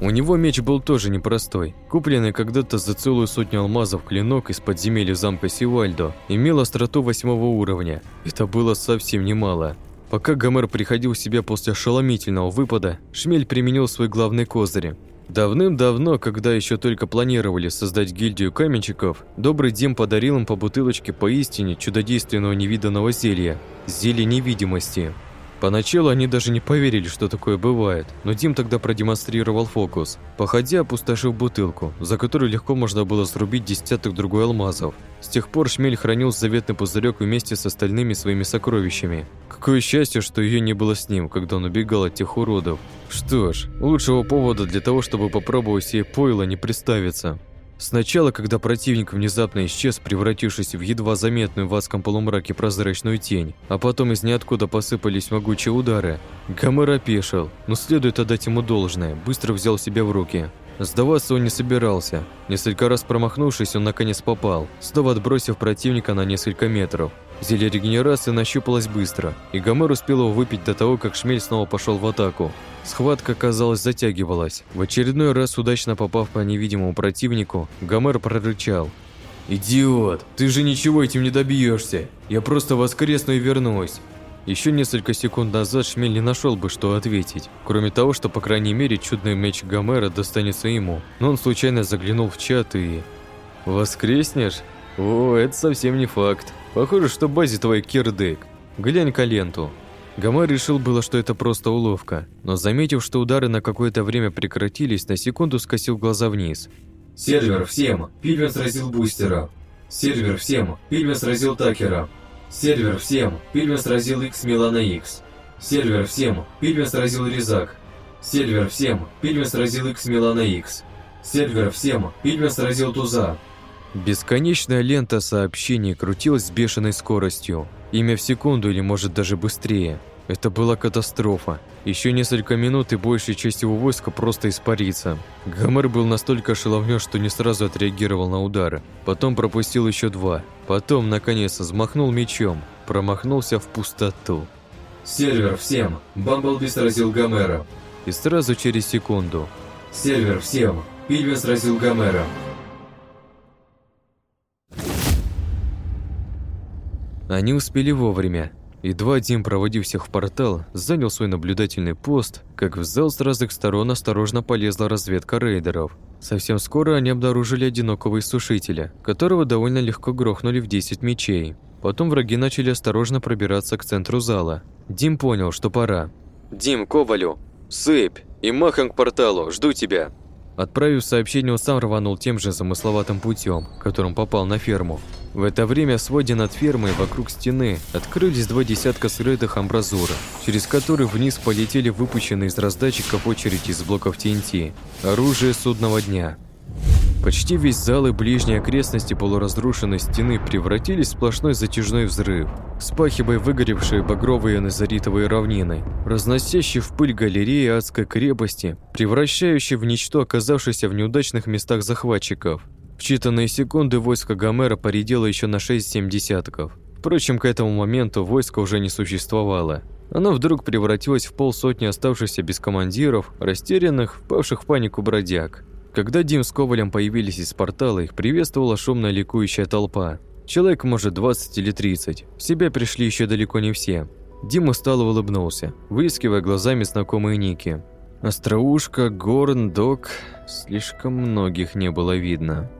У него меч был тоже непростой. Купленный когда-то за целую сотню алмазов клинок из подземелья замка Сивальдо имел остроту восьмого уровня. Это было совсем немало. Пока Гомер приходил в себя после ошеломительного выпада, Шмель применил свой главный козырь. Давным-давно, когда еще только планировали создать гильдию каменщиков, добрый Дим подарил им по бутылочке поистине чудодейственного невиданного зелья – зелье невидимости – Поначалу они даже не поверили, что такое бывает, но Дим тогда продемонстрировал фокус. Походя, опустошив бутылку, за которую легко можно было срубить десяток другой алмазов. С тех пор Шмель хранил заветный пузырек вместе с остальными своими сокровищами. Какое счастье, что ее не было с ним, когда он убегал от тех уродов. Что ж, лучшего повода для того, чтобы попробовать сей пойло не представится. Сначала, когда противник внезапно исчез, превратившись в едва заметную в адском полумраке прозрачную тень, а потом из ниоткуда посыпались могучие удары, Гомер опешил, но следует отдать ему должное, быстро взял себя в руки. Сдаваться он не собирался. Несколько раз промахнувшись, он наконец попал, снова отбросив противника на несколько метров. Зелье регенерации нащупалось быстро, и Гомер успел его выпить до того, как Шмель снова пошел в атаку. Схватка, казалось, затягивалась. В очередной раз, удачно попав по невидимому противнику, Гомер прорычал. «Идиот! Ты же ничего этим не добьешься! Я просто воскресну и вернусь!» Еще несколько секунд назад Шмель не нашел бы, что ответить, кроме того, что, по крайней мере, чудный меч Гомера достанется ему. Но он случайно заглянул в чат и... «Воскреснешь? О, это совсем не факт. Похоже, что базе твой кирдык. Глянь-ка ленту. Гамар решил было, что это просто уловка, но заметив, что удары на какое-то время прекратились, на секунду скосил глаза вниз. «Сервер, всем! Пильвин сразил бустера! Сервер, всем! Пильвин сразил Такера! Сервер, всем! Пильвин сразил X Милана X! Сервер, всем! Пильвин сразил Резак! Сервер, всем! Пильвин сразил X Милана X! Сервер, всем! Пильвин сразил Туза!» Бесконечная лента сообщений крутилась с бешеной скоростью. Имя в секунду или, может, даже быстрее. Это была катастрофа. Еще несколько минут и большая часть его войска просто испарится. Гомер был настолько ошеломлен, что не сразу отреагировал на удары. Потом пропустил еще два. Потом, наконец, взмахнул мечом. Промахнулся в пустоту. «Сервер, всем! Бамблби сразил Гомера!» И сразу через секунду. «Сервер, всем! Пильвин сразил Гомера!» Они успели вовремя. Едва Дим, проводив всех в портал, занял свой наблюдательный пост, как в зал с разных сторон осторожно полезла разведка рейдеров. Совсем скоро они обнаружили одинокого иссушителя, которого довольно легко грохнули в 10 мечей. Потом враги начали осторожно пробираться к центру зала. Дим понял, что пора. «Дим, Ковалю! Сыпь! И махом к порталу! Жду тебя!» Отправив сообщение, он сам рванул тем же замысловатым путем, которым попал на ферму. В это время в своде над фермой вокруг стены открылись два десятка скрытых амбразур, через которые вниз полетели выпущенные из раздатчиков очередь из блоков ТНТ. Оружие судного дня. Почти весь зал и ближние окрестности полуразрушенной стены превратились в сплошной затяжной взрыв, спахивая выгоревшие багровые назаритовые равнины, разносящие в пыль галереи адской крепости, превращающие в ничто оказавшееся в неудачных местах захватчиков. В считанные секунды войско Гомера поредело еще на 6-7 десятков. Впрочем, к этому моменту войско уже не существовало. Оно вдруг превратилось в полсотни оставшихся без командиров, растерянных, впавших в панику бродяг. Когда Дим с Ковалем появились из портала, их приветствовала шумная ликующая толпа. Человек, может, 20 или 30. В себя пришли еще далеко не все. Дим устало улыбнулся, выискивая глазами знакомые ники. Остроушка, Горн, Док... Слишком многих не было видно.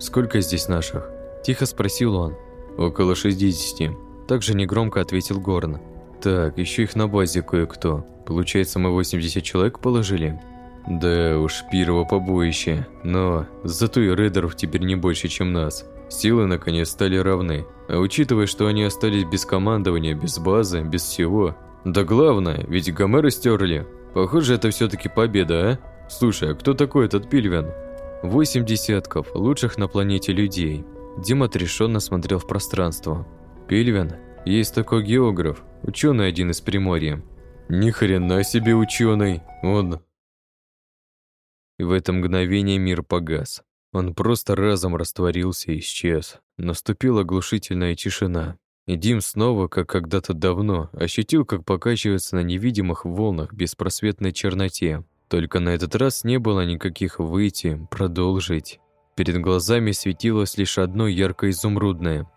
«Сколько здесь наших?» – тихо спросил он. «Около 60. Также негромко ответил Горн. «Так, еще их на базе кое-кто. Получается, мы 80 человек положили?» Да уж, первого побоище. Но зато и рейдеров теперь не больше, чем нас. Силы, наконец, стали равны. А учитывая, что они остались без командования, без базы, без всего. Да главное, ведь Гомера стерли. Похоже, это все-таки победа, а? Слушай, а кто такой этот Пильвен? Восемь десятков, лучших на планете людей. Дима отрешенно смотрел в пространство. Пильвен? Есть такой географ, ученый один из Приморья. Ни хрена себе ученый, он в это мгновение мир погас. Он просто разом растворился и исчез. Наступила оглушительная тишина. И Дим снова, как когда-то давно, ощутил, как покачивается на невидимых волнах беспросветной черноте. Только на этот раз не было никаких выйти, продолжить. Перед глазами светилось лишь одно ярко-изумрудное.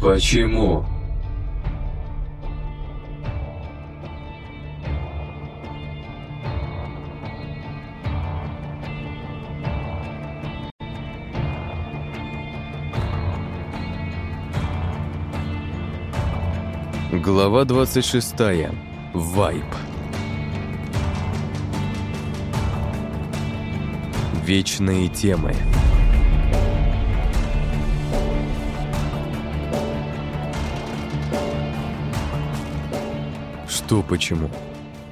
«Почему?» Глава 26. Вайп. Вечные темы. Что почему?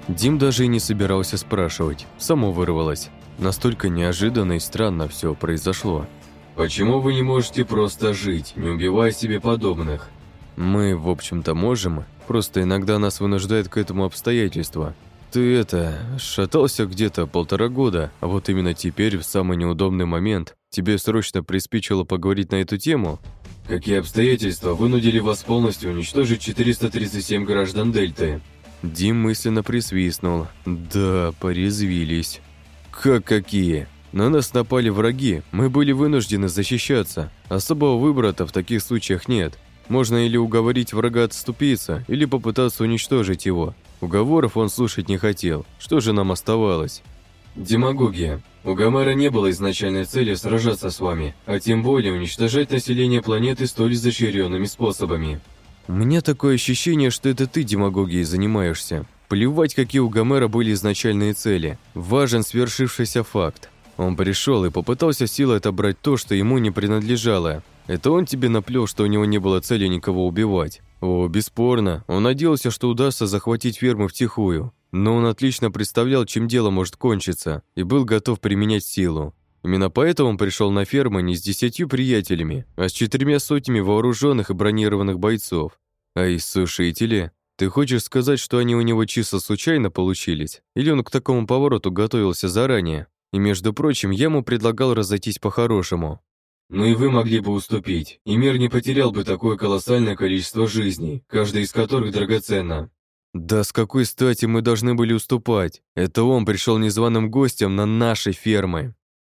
Дим даже и не собирался спрашивать, само вырвалось. Настолько неожиданно и странно все произошло. «Почему вы не можете просто жить, не убивая себе подобных?» Мы, в общем-то, можем, просто иногда нас вынуждает к этому обстоятельства. Ты это, шатался где-то полтора года, а вот именно теперь, в самый неудобный момент, тебе срочно приспичило поговорить на эту тему? Какие обстоятельства вынудили вас полностью уничтожить 437 граждан Дельты? Дим мысленно присвистнул. Да, порезвились. Как какие? На нас напали враги, мы были вынуждены защищаться. Особого выбора-то в таких случаях нет. Можно или уговорить врага отступиться, или попытаться уничтожить его. Уговоров он слушать не хотел. Что же нам оставалось? Демагогия. У Гомера не было изначальной цели сражаться с вами, а тем более уничтожать население планеты столь изощренными способами. У меня такое ощущение, что это ты демагогией занимаешься. Плевать, какие у Гомера были изначальные цели. Важен свершившийся факт. Он пришел и попытался силой отобрать то, что ему не принадлежало. Это он тебе наплел, что у него не было цели никого убивать. О, бесспорно, он надеялся, что удастся захватить ферму втихую. Но он отлично представлял, чем дело может кончиться, и был готов применять силу. Именно поэтому он пришел на ферму не с десятью приятелями, а с четырьмя сотнями вооруженных и бронированных бойцов. А из сушители? Ты хочешь сказать, что они у него чисто случайно получились? Или он к такому повороту готовился заранее? И, между прочим, я ему предлагал разойтись по-хорошему. Ну и вы могли бы уступить, и мир не потерял бы такое колоссальное количество жизней, каждая из которых драгоценна. Да с какой стати мы должны были уступать? Это он пришел незваным гостем на наши фермы.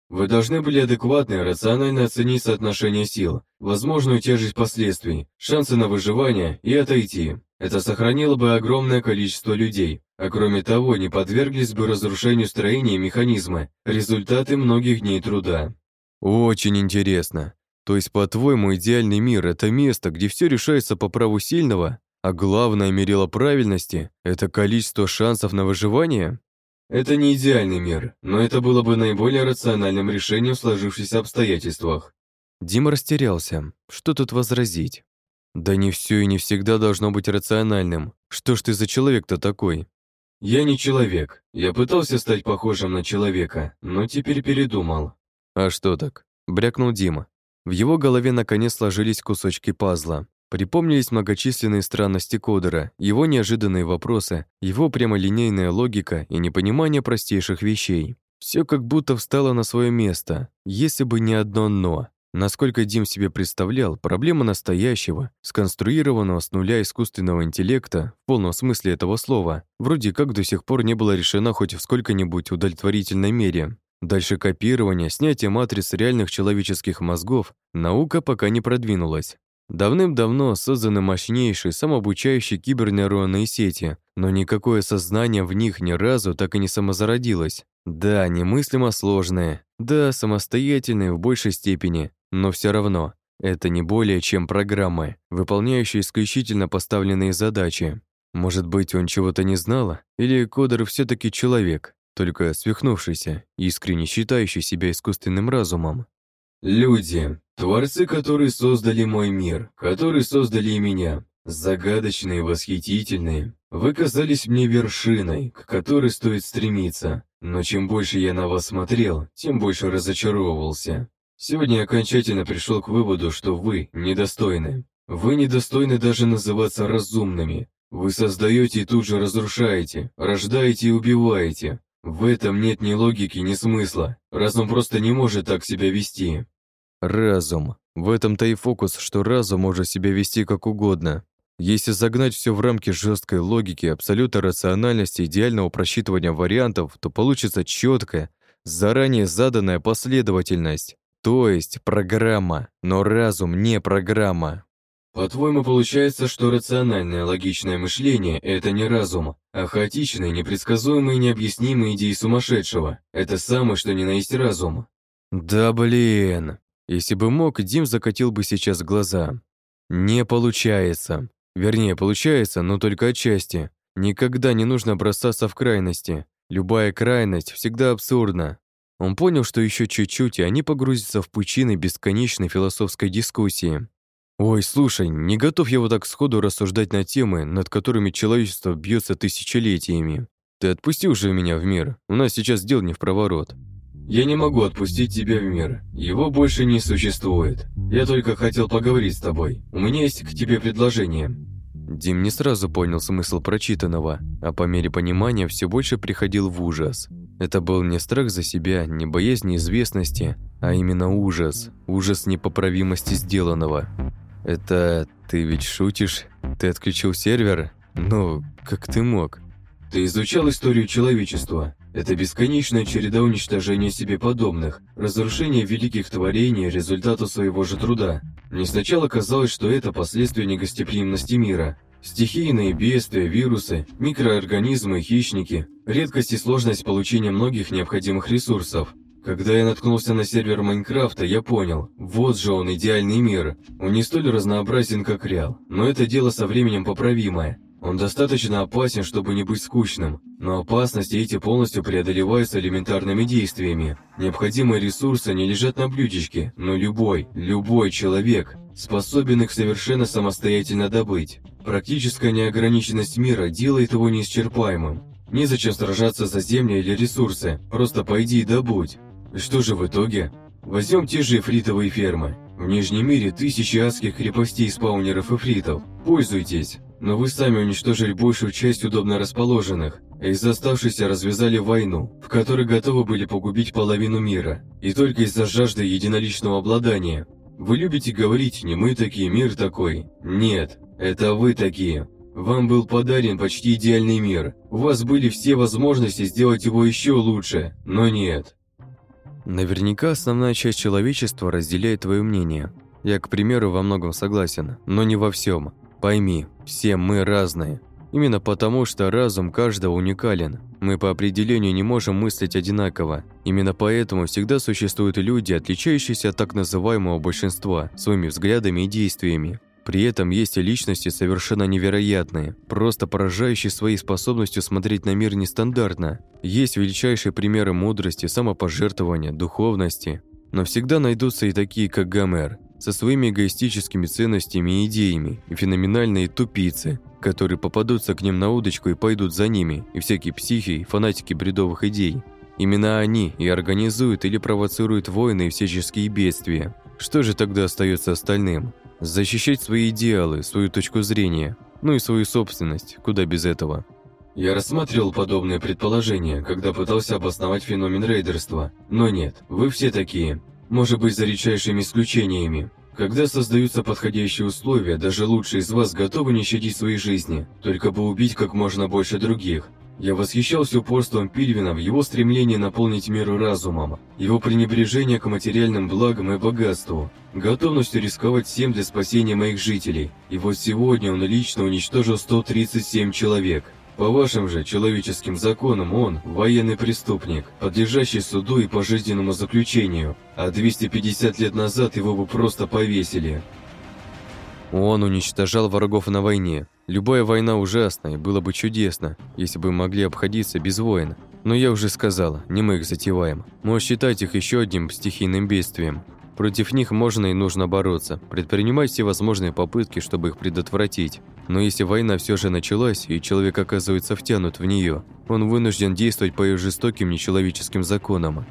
Вы должны были адекватно и рационально оценить соотношение сил, возможную тяжесть последствий, шансы на выживание и отойти. Это сохранило бы огромное количество людей, а кроме того не подверглись бы разрушению строения и механизма, результаты многих дней труда. Очень интересно. То есть, по-твоему, идеальный мир — это место, где все решается по праву сильного, а главное мерило правильности — это количество шансов на выживание? Это не идеальный мир, но это было бы наиболее рациональным решением в сложившихся обстоятельствах. Дима растерялся. Что тут возразить? Да не все и не всегда должно быть рациональным. Что ж ты за человек-то такой? Я не человек. Я пытался стать похожим на человека, но теперь передумал. «А что так?» – брякнул Дима. В его голове наконец сложились кусочки пазла. Припомнились многочисленные странности Кодера, его неожиданные вопросы, его прямолинейная логика и непонимание простейших вещей. Все как будто встало на свое место, если бы не одно «но». Насколько Дим себе представлял, проблема настоящего, сконструированного с нуля искусственного интеллекта, в полном смысле этого слова, вроде как до сих пор не была решена хоть в сколько-нибудь удовлетворительной мере. Дальше копирования, снятия матриц реальных человеческих мозгов наука пока не продвинулась. Давным-давно созданы мощнейшие самообучающие кибернейронные сети, но никакое сознание в них ни разу так и не самозародилось. Да, немыслимо сложное, да, самостоятельные в большей степени, но все равно это не более чем программы, выполняющие исключительно поставленные задачи. Может быть, он чего-то не знал? Или кодер все таки человек? Только свихнувшийся, искренне считающий себя искусственным разумом. «Люди, творцы, которые создали мой мир, которые создали и меня, загадочные, восхитительные, вы казались мне вершиной, к которой стоит стремиться, но чем больше я на вас смотрел, тем больше разочаровывался. Сегодня я окончательно пришел к выводу, что вы недостойны. Вы недостойны даже называться разумными. Вы создаете и тут же разрушаете, рождаете и убиваете, в этом нет ни логики, ни смысла. Разум просто не может так себя вести. Разум. В этом-то и фокус, что разум может себя вести как угодно. Если загнать все в рамки жесткой логики, абсолютной рациональности, идеального просчитывания вариантов, то получится четкая, заранее заданная последовательность. То есть программа, но разум не программа. По-твоему, получается, что рациональное логичное мышление – это не разум, а хаотичные, непредсказуемые, необъяснимые идеи сумасшедшего – это самое, что ни на есть разум. Да блин. Если бы мог, Дим закатил бы сейчас глаза. Не получается. Вернее, получается, но только отчасти. Никогда не нужно бросаться в крайности. Любая крайность всегда абсурдна. Он понял, что еще чуть-чуть, и они погрузятся в пучины бесконечной философской дискуссии. Ой, слушай, не готов я вот так сходу рассуждать на темы, над которыми человечество бьется тысячелетиями. Ты отпусти уже меня в мир. У нас сейчас дел не в проворот. Я не могу отпустить тебя в мир. Его больше не существует. Я только хотел поговорить с тобой. У меня есть к тебе предложение. Дим не сразу понял смысл прочитанного, а по мере понимания все больше приходил в ужас. Это был не страх за себя, не боязнь неизвестности, а именно ужас. Ужас непоправимости сделанного. «Это ты ведь шутишь? Ты отключил сервер? Ну, как ты мог?» «Ты изучал историю человечества. Это бесконечная череда уничтожения себе подобных, разрушение великих творений результату своего же труда. Мне сначала казалось, что это последствия негостеприимности мира. Стихийные бедствия, вирусы, микроорганизмы, хищники, редкость и сложность получения многих необходимых ресурсов. Когда я наткнулся на сервер Майнкрафта, я понял, вот же он идеальный мир. Он не столь разнообразен, как Реал, но это дело со временем поправимое. Он достаточно опасен, чтобы не быть скучным, но опасности эти полностью преодолеваются элементарными действиями. Необходимые ресурсы не лежат на блюдечке, но любой, любой человек способен их совершенно самостоятельно добыть. Практическая неограниченность мира делает его неисчерпаемым. Незачем сражаться за земли или ресурсы, просто пойди и добудь. Что же в итоге? Возьмем те же эфритовые фермы. В Нижнем мире тысячи адских крепостей спаунеров эфритов. Пользуйтесь. Но вы сами уничтожили большую часть удобно расположенных, а из оставшихся развязали войну, в которой готовы были погубить половину мира, и только из-за жажды единоличного обладания. Вы любите говорить «не мы такие, мир такой». Нет, это вы такие. Вам был подарен почти идеальный мир. У вас были все возможности сделать его еще лучше, но нет. Наверняка основная часть человечества разделяет твое мнение. Я, к примеру, во многом согласен, но не во всем. Пойми, все мы разные. Именно потому, что разум каждого уникален. Мы по определению не можем мыслить одинаково. Именно поэтому всегда существуют люди, отличающиеся от так называемого большинства, своими взглядами и действиями. При этом есть и личности совершенно невероятные, просто поражающие своей способностью смотреть на мир нестандартно. Есть величайшие примеры мудрости, самопожертвования, духовности. Но всегда найдутся и такие, как Гомер, со своими эгоистическими ценностями и идеями, и феноменальные тупицы, которые попадутся к ним на удочку и пойдут за ними, и всякие психи и фанатики бредовых идей. Именно они и организуют или провоцируют войны и всяческие бедствия. Что же тогда остается остальным? Защищать свои идеалы, свою точку зрения, ну и свою собственность, куда без этого. Я рассматривал подобные предположения, когда пытался обосновать феномен рейдерства. Но нет, вы все такие. Может быть, за редчайшими исключениями. Когда создаются подходящие условия, даже лучшие из вас готовы не щадить своей жизни, только бы убить как можно больше других. Я восхищался упорством Пильвина в его стремлении наполнить мир разумом, его пренебрежение к материальным благам и богатству, готовностью рисковать всем для спасения моих жителей. И вот сегодня он лично уничтожил 137 человек. По вашим же человеческим законам он – военный преступник, подлежащий суду и пожизненному заключению, а 250 лет назад его бы просто повесили. Он уничтожал врагов на войне. Любая война ужасна, и было бы чудесно, если бы могли обходиться без войн. Но я уже сказал, не мы их затеваем. Можешь считать их еще одним стихийным бедствием. Против них можно и нужно бороться, предпринимать все возможные попытки, чтобы их предотвратить. Но если война все же началась, и человек оказывается втянут в нее, он вынужден действовать по ее жестоким нечеловеческим законам.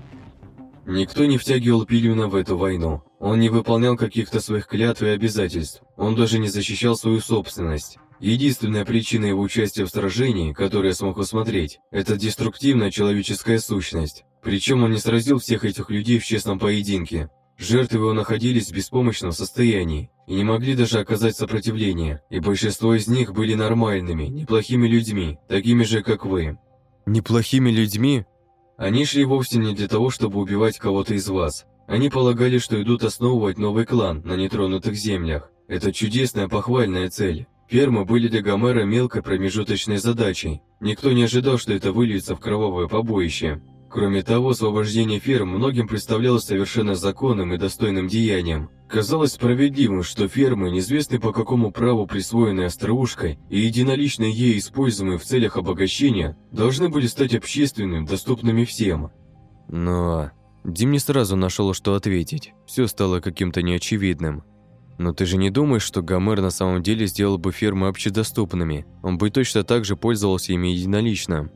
Никто не втягивал Пильвина в эту войну. Он не выполнял каких-то своих клятв и обязательств. Он даже не защищал свою собственность. Единственная причина его участия в сражении, которую я смог усмотреть, это деструктивная человеческая сущность. Причем он не сразил всех этих людей в честном поединке. Жертвы его находились в беспомощном состоянии и не могли даже оказать сопротивление, и большинство из них были нормальными, неплохими людьми, такими же, как вы. Неплохими людьми? Они шли вовсе не для того, чтобы убивать кого-то из вас. Они полагали, что идут основывать новый клан на нетронутых землях. Это чудесная похвальная цель. Фермы были для Гомера мелкой промежуточной задачей. Никто не ожидал, что это выльется в кровавое побоище. Кроме того, освобождение ферм многим представлялось совершенно законным и достойным деянием. Казалось справедливым, что фермы, неизвестные по какому праву присвоенные остроушкой и единолично ей используемые в целях обогащения, должны были стать общественными, доступными всем. Но Дим не сразу нашел, что ответить. Все стало каким-то неочевидным. Но ты же не думаешь, что Гомер на самом деле сделал бы фермы общедоступными? Он бы точно так же пользовался ими единолично.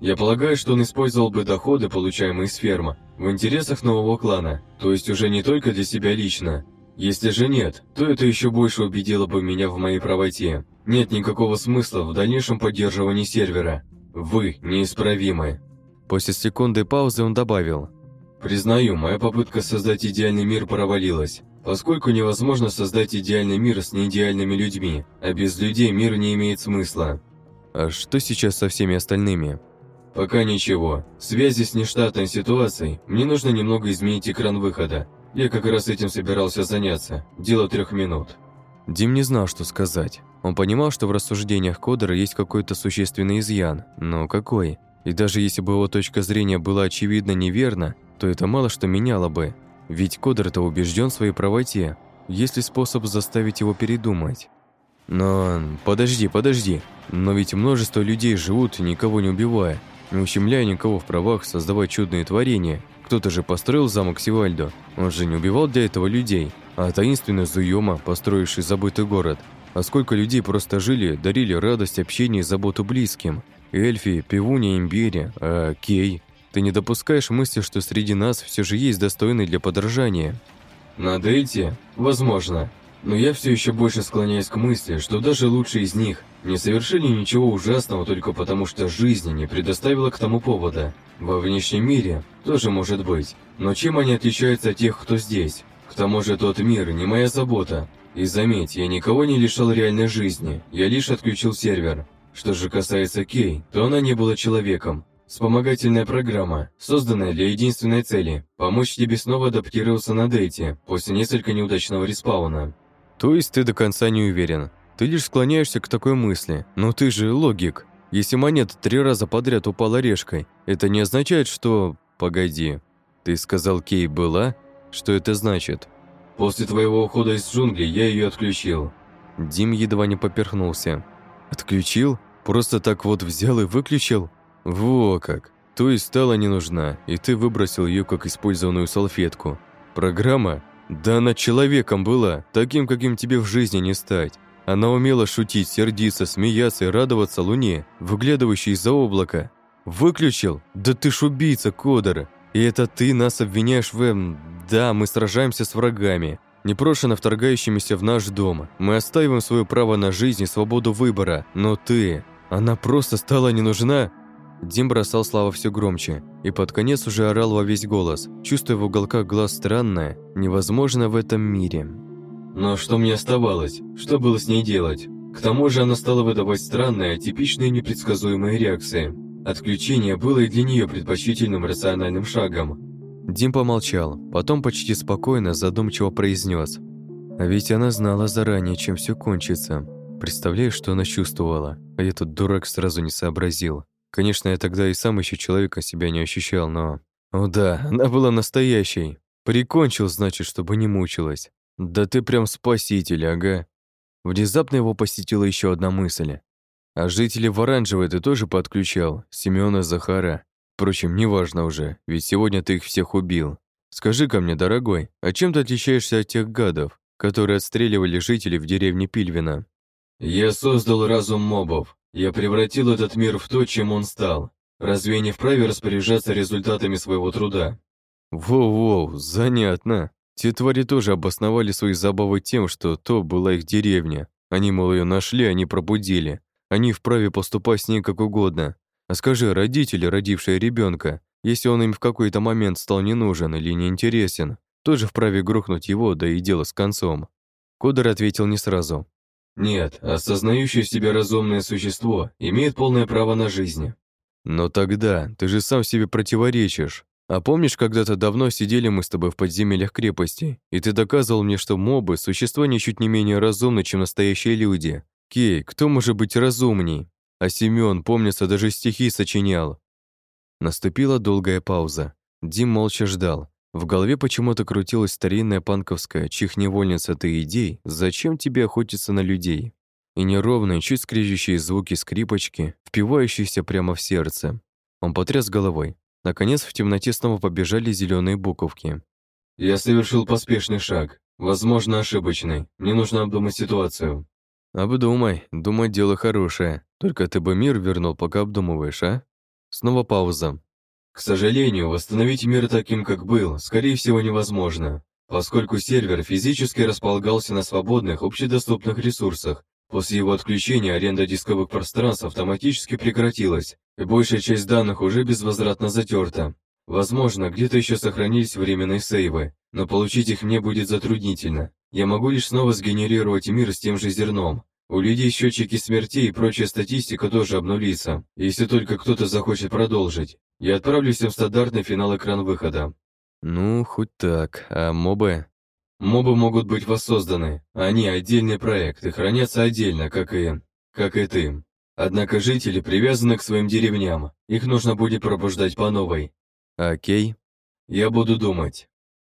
Я полагаю, что он использовал бы доходы, получаемые с фермы, в интересах нового клана, то есть уже не только для себя лично. Если же нет, то это еще больше убедило бы меня в моей правоте. Нет никакого смысла в дальнейшем поддерживании сервера. Вы неисправимы. После секунды паузы он добавил. Признаю, моя попытка создать идеальный мир провалилась, поскольку невозможно создать идеальный мир с неидеальными людьми, а без людей мир не имеет смысла. А что сейчас со всеми остальными? Пока ничего. В связи с нештатной ситуацией, мне нужно немного изменить экран выхода. Я как раз этим собирался заняться. Дело трех минут. Дим не знал, что сказать. Он понимал, что в рассуждениях Кодера есть какой-то существенный изъян. Но какой? И даже если бы его точка зрения была очевидно неверна, то это мало что меняло бы. Ведь Кодер-то убежден в своей правоте. Есть ли способ заставить его передумать? Но подожди, подожди. Но ведь множество людей живут, никого не убивая не ущемляя никого в правах, создавать чудные творения. Кто-то же построил замок Сивальдо. Он же не убивал для этого людей, а таинственный Зуйома, построивший забытый город. А сколько людей просто жили, дарили радость общения и заботу близким. Эльфи, Пивуня, Имбири, а Кей. Ты не допускаешь мысли, что среди нас все же есть достойные для подражания? Надо идти? Возможно. Но я все еще больше склоняюсь к мысли, что даже лучшие из них не совершили ничего ужасного только потому, что жизнь не предоставила к тому повода. Во внешнем мире тоже может быть. Но чем они отличаются от тех, кто здесь? К тому же тот мир не моя забота. И заметь, я никого не лишал реальной жизни, я лишь отключил сервер. Что же касается Кей, то она не была человеком. Вспомогательная программа, созданная для единственной цели – помочь тебе снова адаптироваться на дейте после несколько неудачного респауна. То есть ты до конца не уверен? Ты лишь склоняешься к такой мысли. Но ты же логик. Если монета три раза подряд упала решкой, это не означает, что... Погоди. Ты сказал, Кей была? Что это значит? После твоего ухода из джунглей я ее отключил. Дим едва не поперхнулся. Отключил? Просто так вот взял и выключил? Во как. То есть стала не нужна, и ты выбросил ее как использованную салфетку. Программа да она человеком была, таким, каким тебе в жизни не стать. Она умела шутить, сердиться, смеяться и радоваться луне, выглядывающей из-за облака. Выключил? Да ты ж убийца, Кодора. И это ты нас обвиняешь в... Да, мы сражаемся с врагами, непрошено вторгающимися в наш дом. Мы оставим свое право на жизнь и свободу выбора. Но ты... Она просто стала не нужна? Дим бросал слова все громче и под конец уже орал во весь голос, чувствуя в уголках глаз странное, невозможно в этом мире. Но что мне оставалось? Что было с ней делать? К тому же она стала выдавать странные, атипичные непредсказуемые реакции. Отключение было и для нее предпочтительным рациональным шагом. Дим помолчал, потом почти спокойно, задумчиво произнес. А ведь она знала заранее, чем все кончится. Представляешь, что она чувствовала? А я тут дурак сразу не сообразил. Конечно, я тогда и сам еще человека себя не ощущал, но... О да, она была настоящей. Прикончил, значит, чтобы не мучилась. Да ты прям спаситель, ага. Внезапно его посетила еще одна мысль. А жители в Оранжевой ты тоже подключал? Семёна, Захара? Впрочем, неважно уже, ведь сегодня ты их всех убил. Скажи-ка мне, дорогой, а чем ты отличаешься от тех гадов, которые отстреливали жителей в деревне Пильвина? Я создал разум мобов, я превратил этот мир в то, чем он стал. Разве я не вправе распоряжаться результатами своего труда? Воу-воу, занятно. Те твари тоже обосновали свои забавы тем, что то была их деревня. Они, мол, ее нашли, они пробудили. Они вправе поступать с ней как угодно. А скажи, родители, родившие ребенка, если он им в какой-то момент стал не нужен или не интересен, тоже вправе грохнуть его, да и дело с концом. Кодер ответил не сразу. «Нет, осознающее себя разумное существо имеет полное право на жизнь». «Но тогда ты же сам себе противоречишь. А помнишь, когда-то давно сидели мы с тобой в подземельях крепости, и ты доказывал мне, что мобы – существа ничуть не менее разумны, чем настоящие люди? Кей, кто может быть разумней? А Семён, помнится, даже стихи сочинял». Наступила долгая пауза. Дим молча ждал. В голове почему-то крутилась старинная панковская «Чих невольница ты идей, зачем тебе охотиться на людей?» И неровные, чуть скрежещие звуки скрипочки, впивающиеся прямо в сердце. Он потряс головой. Наконец в темноте снова побежали зеленые буковки. «Я совершил поспешный шаг. Возможно, ошибочный. Мне нужно обдумать ситуацию». «Обдумай. Думать дело хорошее. Только ты бы мир вернул, пока обдумываешь, а?» Снова пауза. К сожалению, восстановить мир таким, как был, скорее всего, невозможно, поскольку сервер физически располагался на свободных, общедоступных ресурсах. После его отключения аренда дисковых пространств автоматически прекратилась, и большая часть данных уже безвозвратно затерта. Возможно, где-то еще сохранились временные сейвы, но получить их мне будет затруднительно. Я могу лишь снова сгенерировать мир с тем же зерном, у людей счетчики смертей и прочая статистика тоже обнулится, если только кто-то захочет продолжить. Я отправлю всем стандартный финал экран выхода. Ну, хоть так. А мобы? Мобы могут быть воссозданы. Они отдельный проект и хранятся отдельно, как и... как и ты. Однако жители привязаны к своим деревням. Их нужно будет пробуждать по новой. Окей. Я буду думать.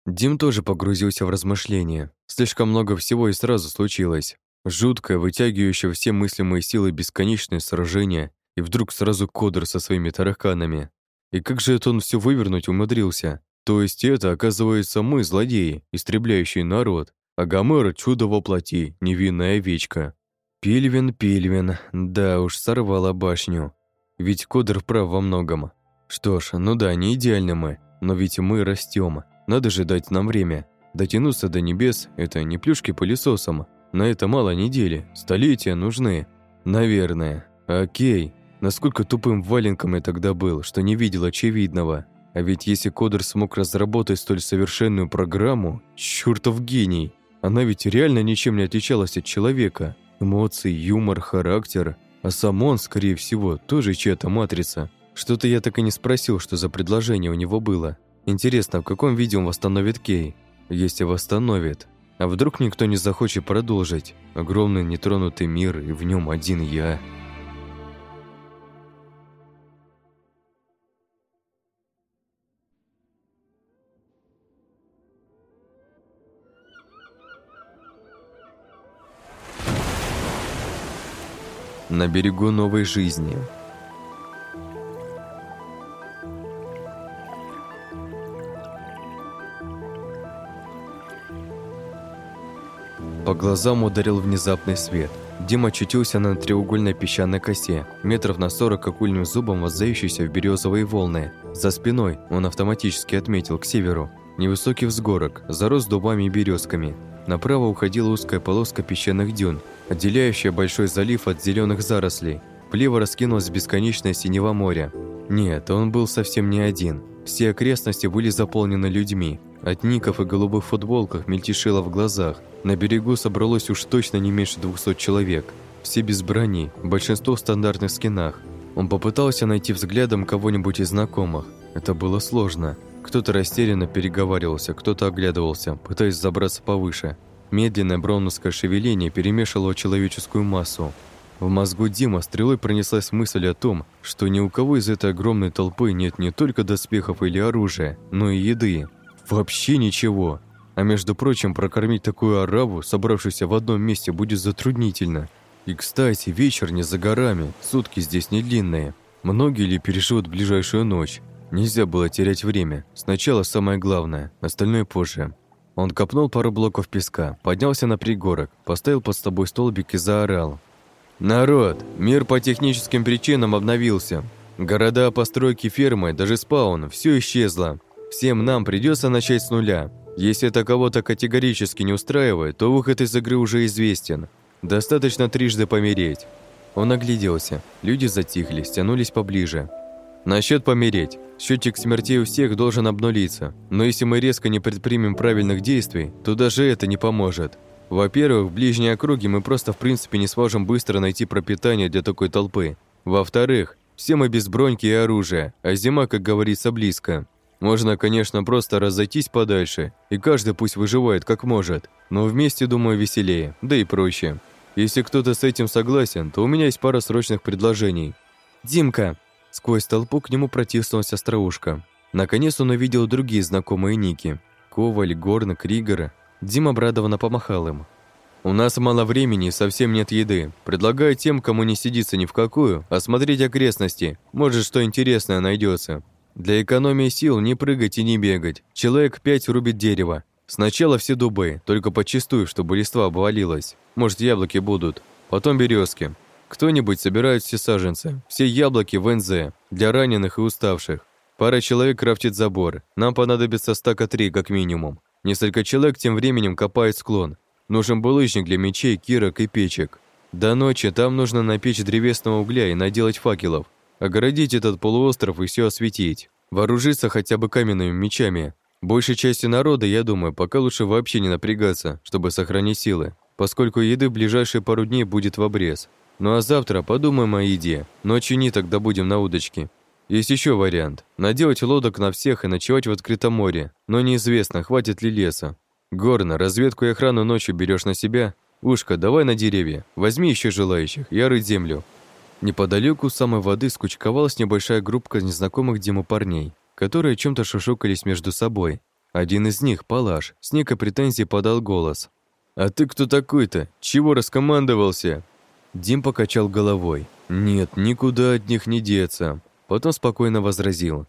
Дим тоже погрузился в размышления. Слишком много всего и сразу случилось. Жуткое, вытягивающее все мыслимые силы бесконечное сражение, и вдруг сразу Кодр со своими тараканами. И как же это он все вывернуть умудрился? То есть это, оказывается, мы, злодеи, истребляющие народ, а Гомер — чудо во плоти, невинная овечка. Пельвин, Пельвин, да уж, сорвала башню. Ведь Кодр прав во многом. Что ж, ну да, не идеальны мы, но ведь мы растем. Надо же дать нам время. Дотянуться до небес — это не плюшки пылесосом, на это мало недели, столетия нужны. Наверное. Окей. Насколько тупым валенком я тогда был, что не видел очевидного. А ведь если Кодер смог разработать столь совершенную программу, чертов гений. Она ведь реально ничем не отличалась от человека. Эмоции, юмор, характер. А сам он, скорее всего, тоже чья-то матрица. Что-то я так и не спросил, что за предложение у него было. Интересно, в каком виде он восстановит Кей? Если восстановит, а вдруг никто не захочет продолжить? Огромный нетронутый мир, и в нем один я. На берегу новой жизни – По глазам ударил внезапный свет. Дима очутился на треугольной песчаной косе, метров на сорок акульным зубом воззающейся в березовые волны. За спиной он автоматически отметил к северу. Невысокий взгорок, зарос дубами и березками. Направо уходила узкая полоска песчаных дюн, отделяющая большой залив от зеленых зарослей. Влево раскинулось бесконечное синего моря. Нет, он был совсем не один. Все окрестности были заполнены людьми. От ников и голубых футболках мельтешило в глазах. На берегу собралось уж точно не меньше двухсот человек. Все без брони, большинство в стандартных скинах. Он попытался найти взглядом кого-нибудь из знакомых. Это было сложно. Кто-то растерянно переговаривался, кто-то оглядывался, пытаясь забраться повыше. Медленное броуновское шевеление перемешало человеческую массу. В мозгу Дима стрелой пронеслась мысль о том, что ни у кого из этой огромной толпы нет не только доспехов или оружия, но и еды. Вообще ничего. А между прочим, прокормить такую арабу, собравшуюся в одном месте, будет затруднительно. И, кстати, вечер не за горами, сутки здесь не длинные. Многие ли переживут ближайшую ночь? Нельзя было терять время. Сначала самое главное, остальное позже. Он копнул пару блоков песка, поднялся на пригорок, поставил под собой столбик и заорал. «Народ, мир по техническим причинам обновился. Города, постройки, фермы, даже спаун – все исчезло. Всем нам придется начать с нуля. Если это кого-то категорически не устраивает, то выход из игры уже известен. Достаточно трижды помереть. Он огляделся. Люди затихли, стянулись поближе. Насчет помереть. Счетчик смертей у всех должен обнулиться. Но если мы резко не предпримем правильных действий, то даже это не поможет. Во-первых, в ближней округе мы просто в принципе не сможем быстро найти пропитание для такой толпы. Во-вторых, все мы без броньки и оружия, а зима, как говорится, близко. Можно, конечно, просто разойтись подальше, и каждый пусть выживает как может, но вместе, думаю, веселее, да и проще. Если кто-то с этим согласен, то у меня есть пара срочных предложений. «Димка!» Сквозь толпу к нему протиснулась остроушка. Наконец он увидел другие знакомые ники. Коваль, Горн, Кригера. Дима обрадованно помахал им. «У нас мало времени и совсем нет еды. Предлагаю тем, кому не сидится ни в какую, осмотреть окрестности. Может, что интересное найдется. Для экономии сил не прыгать и не бегать. Человек пять рубит дерево. Сначала все дубы, только почистую, чтобы листва обвалилась. Может, яблоки будут. Потом березки. Кто-нибудь собирает все саженцы, все яблоки в НЗ, для раненых и уставших. Пара человек крафтит забор. Нам понадобится стака три, как минимум. Несколько человек тем временем копают склон. Нужен булыжник для мечей, кирок и печек. До ночи там нужно напечь древесного угля и наделать факелов. Огородить этот полуостров и все осветить. Вооружиться хотя бы каменными мечами. Большей части народа, я думаю, пока лучше вообще не напрягаться, чтобы сохранить силы, поскольку еды в ближайшие пару дней будет в обрез. Ну а завтра подумаем о еде. Ночью не тогда будем на удочке. Есть еще вариант. Наделать лодок на всех и ночевать в открытом море. Но неизвестно, хватит ли леса. Горно, разведку и охрану ночью берешь на себя. Ушка, давай на деревья. Возьми еще желающих. Я рыть землю. Неподалеку самой воды скучковалась небольшая группка незнакомых Диму парней, которые чем-то шушукались между собой. Один из них, Палаш, с некой претензией подал голос. «А ты кто такой-то? Чего раскомандовался?» Дим покачал головой. «Нет, никуда от них не деться». Потом спокойно возразил.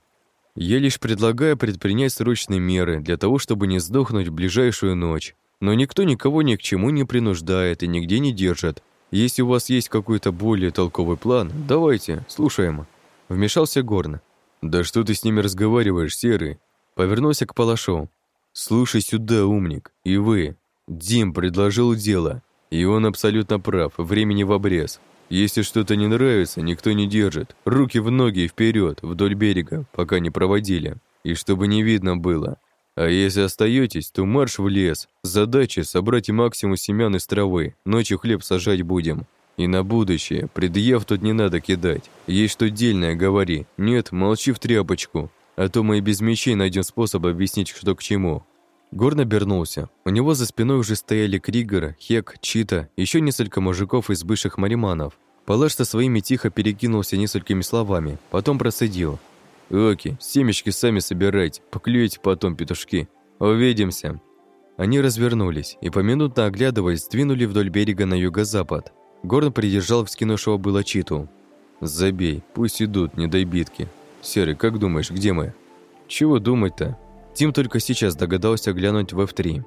«Я лишь предлагаю предпринять срочные меры для того, чтобы не сдохнуть в ближайшую ночь. Но никто никого ни к чему не принуждает и нигде не держит. Если у вас есть какой-то более толковый план, давайте, слушаем». Вмешался Горн. «Да что ты с ними разговариваешь, Серый?» Повернулся к Палашу. «Слушай сюда, умник, и вы. Дим предложил дело. И он абсолютно прав, времени в обрез. Если что-то не нравится, никто не держит. Руки в ноги и вперед, вдоль берега, пока не проводили. И чтобы не видно было. А если остаетесь, то марш в лес. Задача – собрать максимум семян из травы. Ночью хлеб сажать будем. И на будущее, предъяв тут не надо кидать. Есть что дельное, говори. Нет, молчи в тряпочку. А то мы и без мечей найдем способ объяснить, что к чему. Горн обернулся. У него за спиной уже стояли Кригер, Хек, Чита, еще несколько мужиков из бывших мариманов. Палаш со своими тихо перекинулся несколькими словами, потом процедил. «Оки, семечки сами собирайте, поклюйте потом, петушки. Увидимся». Они развернулись и, поминутно оглядываясь, двинули вдоль берега на юго-запад. Горн придержал вскинувшего было Читу. «Забей, пусть идут, не дай битки. Серый, как думаешь, где мы?» «Чего думать-то? Тим только сейчас догадался глянуть в F3.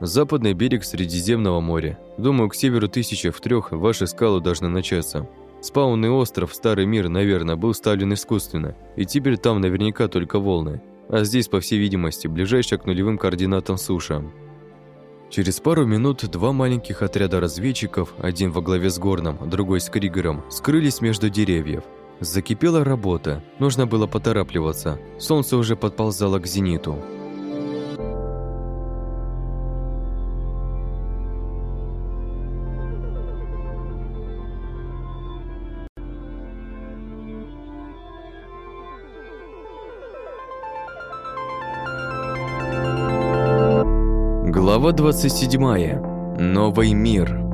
Западный берег Средиземного моря. Думаю, к северу тысячи в трех ваши скалы должны начаться. Спаунный остров, Старый мир, наверное, был ставлен искусственно, и теперь там наверняка только волны. А здесь, по всей видимости, ближайшая к нулевым координатам суша. Через пару минут два маленьких отряда разведчиков, один во главе с Горном, другой с Кригером, скрылись между деревьев. Закипела работа, нужно было поторапливаться. Солнце уже подползало к зениту. Глава 27. Новый мир.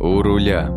У руля.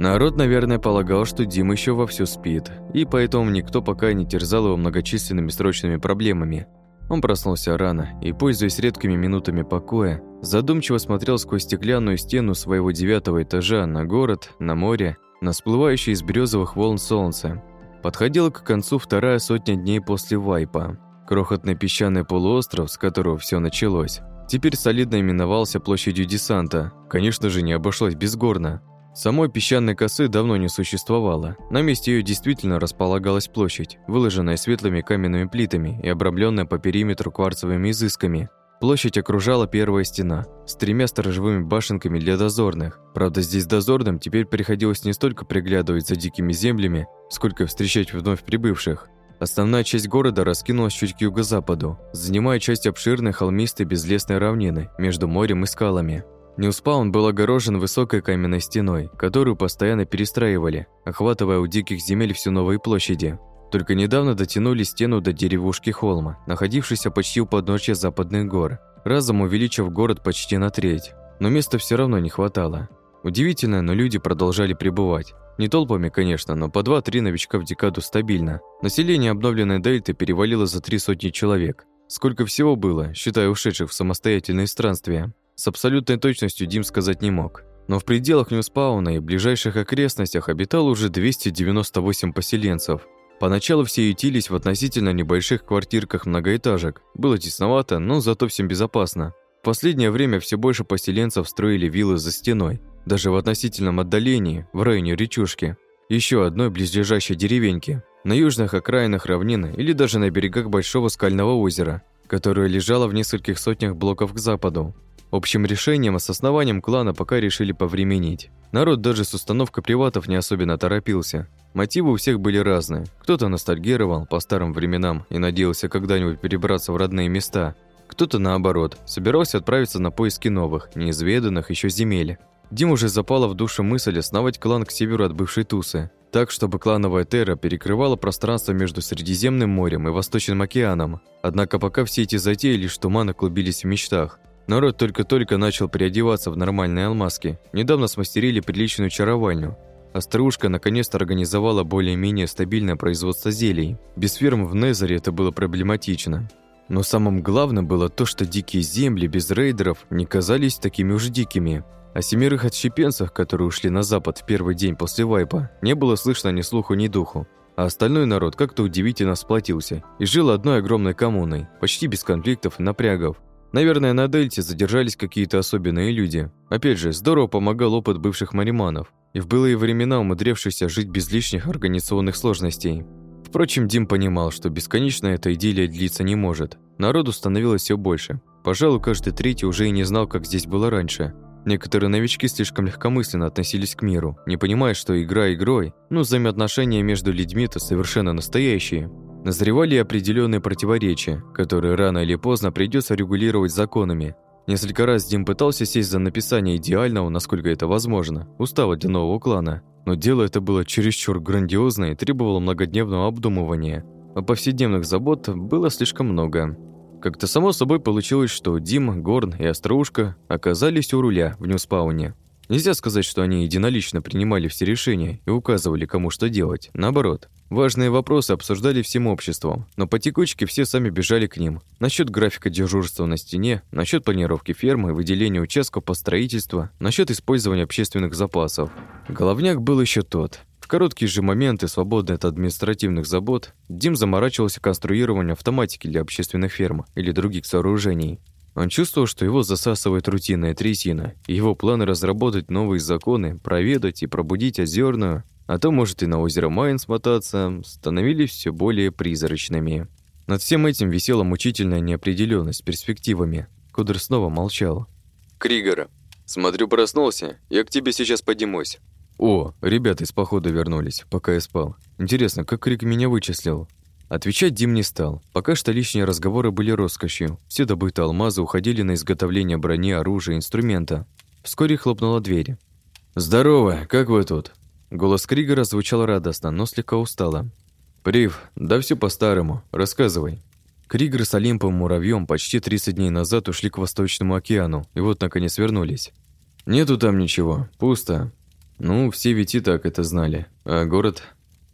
Народ, наверное, полагал, что Дим еще вовсю спит, и поэтому никто пока не терзал его многочисленными срочными проблемами. Он проснулся рано и, пользуясь редкими минутами покоя, задумчиво смотрел сквозь стеклянную стену своего девятого этажа на город, на море, на всплывающее из березовых волн солнце. Подходила к концу вторая сотня дней после вайпа. Крохотный песчаный полуостров, с которого все началось, теперь солидно именовался площадью десанта. Конечно же, не обошлось без горна. Самой песчаной косы давно не существовало. На месте ее действительно располагалась площадь, выложенная светлыми каменными плитами и обрамленная по периметру кварцевыми изысками. Площадь окружала первая стена с тремя сторожевыми башенками для дозорных. Правда, здесь дозорным теперь приходилось не столько приглядывать за дикими землями, сколько встречать вновь прибывших. Основная часть города раскинулась чуть к юго-западу, занимая часть обширной холмистой безлесной равнины между морем и скалами. Ньюспаун был огорожен высокой каменной стеной, которую постоянно перестраивали, отхватывая у диких земель все новые площади. Только недавно дотянули стену до деревушки Холма, находившейся почти у подножья западных гор, разом увеличив город почти на треть. Но места все равно не хватало. Удивительно, но люди продолжали прибывать. Не толпами, конечно, но по два-три новичка в декаду стабильно. Население обновленной Дельты перевалило за три сотни человек. Сколько всего было, считая ушедших в самостоятельные странствия, с абсолютной точностью Дим сказать не мог. Но в пределах Ньюспауна и ближайших окрестностях обитало уже 298 поселенцев, Поначалу все ютились в относительно небольших квартирках многоэтажек. Было тесновато, но зато всем безопасно. В последнее время все больше поселенцев строили виллы за стеной, даже в относительном отдалении, в районе речушки, еще одной близлежащей деревеньки, на южных окраинах равнины или даже на берегах большого скального озера, которое лежало в нескольких сотнях блоков к западу. Общим решением с основанием клана пока решили повременить. Народ даже с установкой приватов не особенно торопился. Мотивы у всех были разные. Кто-то ностальгировал по старым временам и надеялся когда-нибудь перебраться в родные места. Кто-то, наоборот, собирался отправиться на поиски новых, неизведанных еще земель. Дим уже запала в душу мысль основать клан к северу от бывшей Тусы, так, чтобы клановая терра перекрывала пространство между Средиземным морем и Восточным океаном. Однако пока все эти затеи лишь туманно клубились в мечтах. Народ только-только начал переодеваться в нормальные алмазки. Недавно смастерили приличную чаровальню, Острушка наконец-то организовала более-менее стабильное производство зелий. Без ферм в Незере это было проблематично. Но самым главным было то, что дикие земли без рейдеров не казались такими уж дикими. О семерых отщепенцах, которые ушли на запад в первый день после вайпа, не было слышно ни слуху, ни духу. А остальной народ как-то удивительно сплотился и жил одной огромной коммуной, почти без конфликтов и напрягов. Наверное, на Дельте задержались какие-то особенные люди. Опять же, здорово помогал опыт бывших мариманов и в былые времена умудрившийся жить без лишних организационных сложностей. Впрочем, Дим понимал, что бесконечно эта идиллия длиться не может. Народу становилось все больше. Пожалуй, каждый третий уже и не знал, как здесь было раньше. Некоторые новички слишком легкомысленно относились к миру, не понимая, что игра игрой, но взаимоотношения между людьми-то совершенно настоящие. Назревали определенные противоречия, которые рано или поздно придется регулировать законами, Несколько раз Дим пытался сесть за написание идеального, насколько это возможно, устава нового клана, но дело это было чересчур грандиозное и требовало многодневного обдумывания, а повседневных забот было слишком много. Как-то само собой получилось, что Дим, Горн и Остроушка оказались у руля в Ньюспауне. Нельзя сказать, что они единолично принимали все решения и указывали, кому что делать. Наоборот, важные вопросы обсуждали всем обществом, но по текучке все сами бежали к ним. Насчет графика дежурства на стене, насчет планировки фермы, выделения участков по строительству, насчет использования общественных запасов. Головняк был еще тот. В короткие же моменты, свободные от административных забот, Дим заморачивался конструированием автоматики для общественных ферм или других сооружений. Он чувствовал, что его засасывает рутинная трясина, и его планы разработать новые законы, проведать и пробудить озерную, а то, может, и на озеро Майн смотаться, становились все более призрачными. Над всем этим висела мучительная неопределенность перспективами. Кудр снова молчал. «Кригер, смотрю, проснулся. Я к тебе сейчас поднимусь». «О, ребята из похода вернулись, пока я спал. Интересно, как Крик меня вычислил?» Отвечать Дим не стал. Пока что лишние разговоры были роскошью. Все добытые алмазы уходили на изготовление брони, оружия, инструмента. Вскоре хлопнула дверь. «Здорово, как вы тут?» Голос Кригера звучал радостно, но слегка устало. «Прив, да все по-старому. Рассказывай». Кригер с Олимпом Муравьем почти 30 дней назад ушли к Восточному океану, и вот наконец вернулись. «Нету там ничего. Пусто. Ну, все ведь и так это знали. А город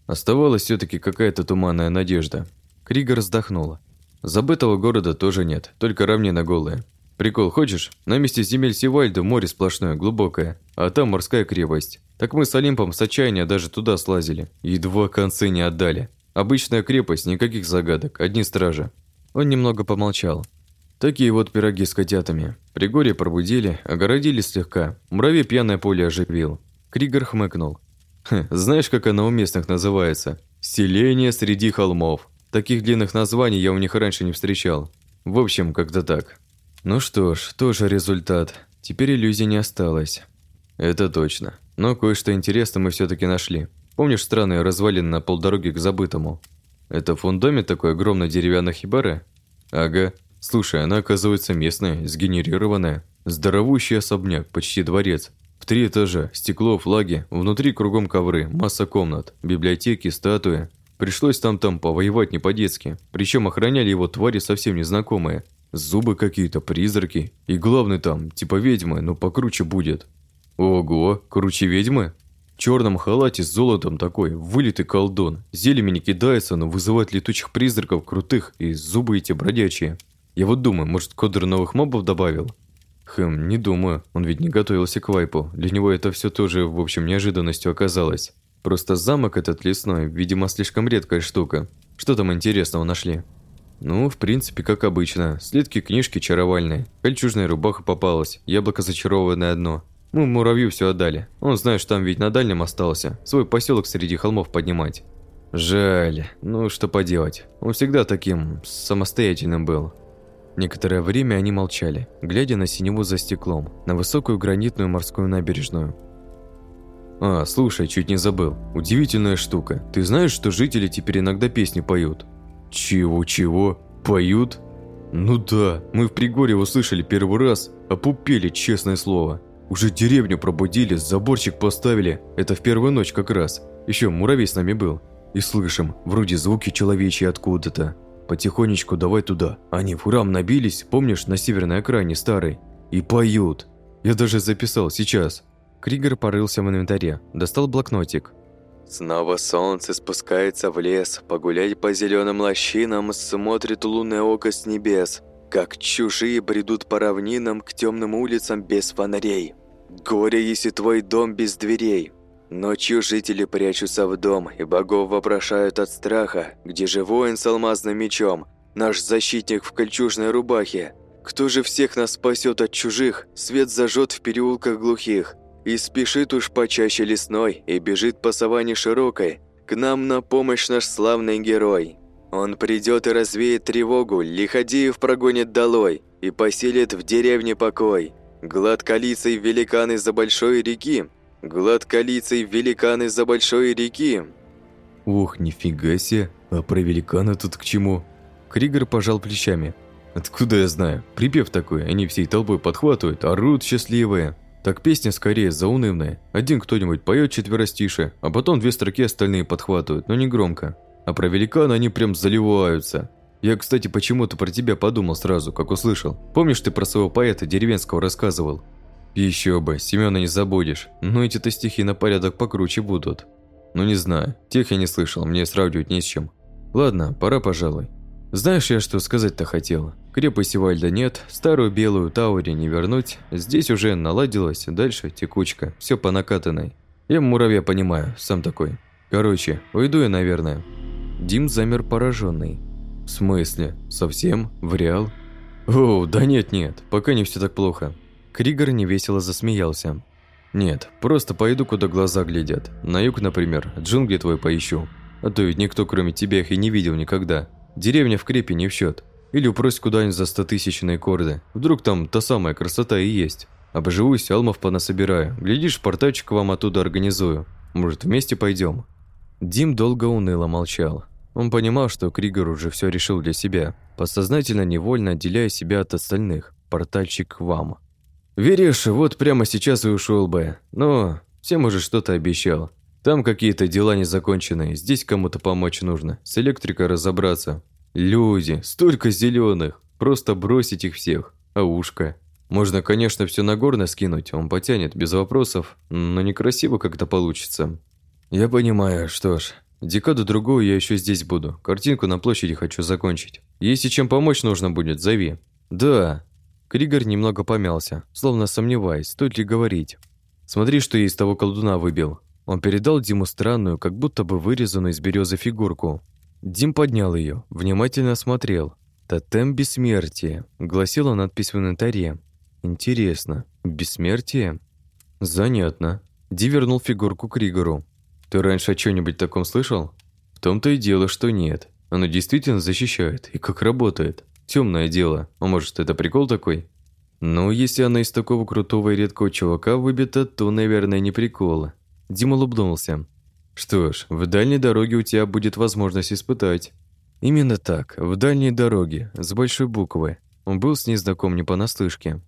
Оставалась все таки какая-то туманная надежда. Кригер вздохнула. Забытого города тоже нет, только равнина голая. Прикол хочешь? На месте земель Сивальда море сплошное, глубокое, а там морская крепость. Так мы с Олимпом с отчаяния даже туда слазили. Едва концы не отдали. Обычная крепость, никаких загадок, одни стражи. Он немного помолчал. Такие вот пироги с котятами. Пригорье пробудили, огородили слегка. Муравей пьяное поле оживил. Кригер хмыкнул. Знаешь, как оно у местных называется? Селение среди холмов. Таких длинных названий я у них раньше не встречал. В общем, как-то так. Ну что ж, тоже результат. Теперь иллюзий не осталось. Это точно. Но кое-что интересное мы все таки нашли. Помнишь странные развалины на полдороги к забытому? Это фундамент такой огромной деревянной хибары? Ага. Слушай, она оказывается местная, сгенерированная. Здоровущий особняк, почти дворец. Три этажа, стекло, флаги, внутри кругом ковры, масса комнат, библиотеки, статуи. Пришлось там-там повоевать не по-детски. Причем охраняли его твари совсем незнакомые. Зубы какие-то, призраки. И главный там, типа ведьмы, но покруче будет. Ого, круче ведьмы? В черном халате с золотом такой, вылитый колдун. Зельями не кидается, но вызывает летучих призраков крутых и зубы эти бродячие. Я вот думаю, может, Кодер новых мобов добавил? Хм, не думаю. Он ведь не готовился к вайпу. Для него это все тоже, в общем, неожиданностью оказалось. Просто замок этот лесной, видимо, слишком редкая штука. Что там интересного нашли? Ну, в принципе, как обычно. Следки книжки чаровальные. Кольчужная рубаха попалась, яблоко зачарованное одно. Мы муравью все отдали. Он знает, что там ведь на дальнем остался. Свой поселок среди холмов поднимать. Жаль. Ну, что поделать. Он всегда таким самостоятельным был. Некоторое время они молчали, глядя на синеву за стеклом, на высокую гранитную морскую набережную. «А, слушай, чуть не забыл. Удивительная штука. Ты знаешь, что жители теперь иногда песни поют?» «Чего-чего? Поют?» «Ну да, мы в Пригорье услышали первый раз, а пупели, честное слово. Уже деревню пробудили, заборчик поставили. Это в первую ночь как раз. Еще муравей с нами был. И слышим, вроде звуки человечьи откуда-то. Потихонечку давай туда. Они в храм набились, помнишь, на северной окраине старой? И поют. Я даже записал сейчас. Кригер порылся в инвентаре, достал блокнотик. Снова солнце спускается в лес, погулять по зеленым лощинам, смотрит лунное око с небес, как чужие бредут по равнинам к темным улицам без фонарей. Горе, если твой дом без дверей, Ночью жители прячутся в дом, и богов вопрошают от страха, где же воин с алмазным мечом, наш защитник в кольчужной рубахе. Кто же всех нас спасет от чужих, свет зажжет в переулках глухих, и спешит уж почаще лесной, и бежит по саванне широкой, к нам на помощь наш славный герой. Он придет и развеет тревогу, лиходеев прогонит долой, и поселит в деревне покой. Гладколицей великаны за большой реки, Гладколицей великаны за большой реки. Ух, нифига себе, а про великана тут к чему? Кригер пожал плечами. Откуда я знаю? Припев такой, они всей толпой подхватывают, орут счастливые. Так песня скорее заунывная. Один кто-нибудь поет четверостише, а потом две строки остальные подхватывают, но не громко. А про великана они прям заливаются. Я, кстати, почему-то про тебя подумал сразу, как услышал. Помнишь, ты про своего поэта деревенского рассказывал? Еще бы, Семена не забудешь. Но эти-то стихи на порядок покруче будут. Ну не знаю, тех я не слышал, мне сравнивать не с чем. Ладно, пора, пожалуй. Знаешь, я что сказать-то хотел? Крепости Вальда нет, старую белую Таури не вернуть. Здесь уже наладилось, дальше текучка, все по накатанной. Я муравья понимаю, сам такой. Короче, уйду я, наверное. Дим замер пораженный. В смысле? Совсем? В реал? О, да нет-нет, пока не все так плохо. Кригор невесело засмеялся. «Нет, просто пойду, куда глаза глядят. На юг, например, джунгли твой поищу. А то ведь никто, кроме тебя, их и не видел никогда. Деревня в крепе не в счет. Или упрось куда-нибудь за стотысячные корды. Вдруг там та самая красота и есть. Обживусь, алмов понасобираю. Глядишь, портальчик вам оттуда организую. Может, вместе пойдем? Дим долго уныло молчал. Он понимал, что Кригор уже все решил для себя, подсознательно невольно отделяя себя от остальных. Портальчик к вам. Веришь, вот прямо сейчас и ушел бы. Но всем уже что-то обещал. Там какие-то дела незаконченные, здесь кому-то помочь нужно, с электрикой разобраться. Люди, столько зеленых, просто бросить их всех. А ушко. Можно, конечно, все на горно скинуть, он потянет, без вопросов, но некрасиво как-то получится. Я понимаю, что ж, декаду-другую я еще здесь буду, картинку на площади хочу закончить. Если чем помочь нужно будет, зови. Да, Кригор немного помялся, словно сомневаясь, стоит ли говорить. «Смотри, что я из того колдуна выбил». Он передал Диму странную, как будто бы вырезанную из березы фигурку. Дим поднял ее, внимательно смотрел. «Тотем бессмертия», — гласила надпись в инвентаре. «Интересно, бессмертие?» «Занятно». Ди вернул фигурку Кригору. «Ты раньше о чем-нибудь таком слышал?» «В том-то и дело, что нет. Оно действительно защищает. И как работает?» Темное дело. А может, это прикол такой? Ну, если она из такого крутого и редкого чувака выбита, то, наверное, не прикол. Дима улыбнулся. Что ж, в дальней дороге у тебя будет возможность испытать. Именно так, в дальней дороге, с большой буквы. Он был с ней знаком не понаслышке.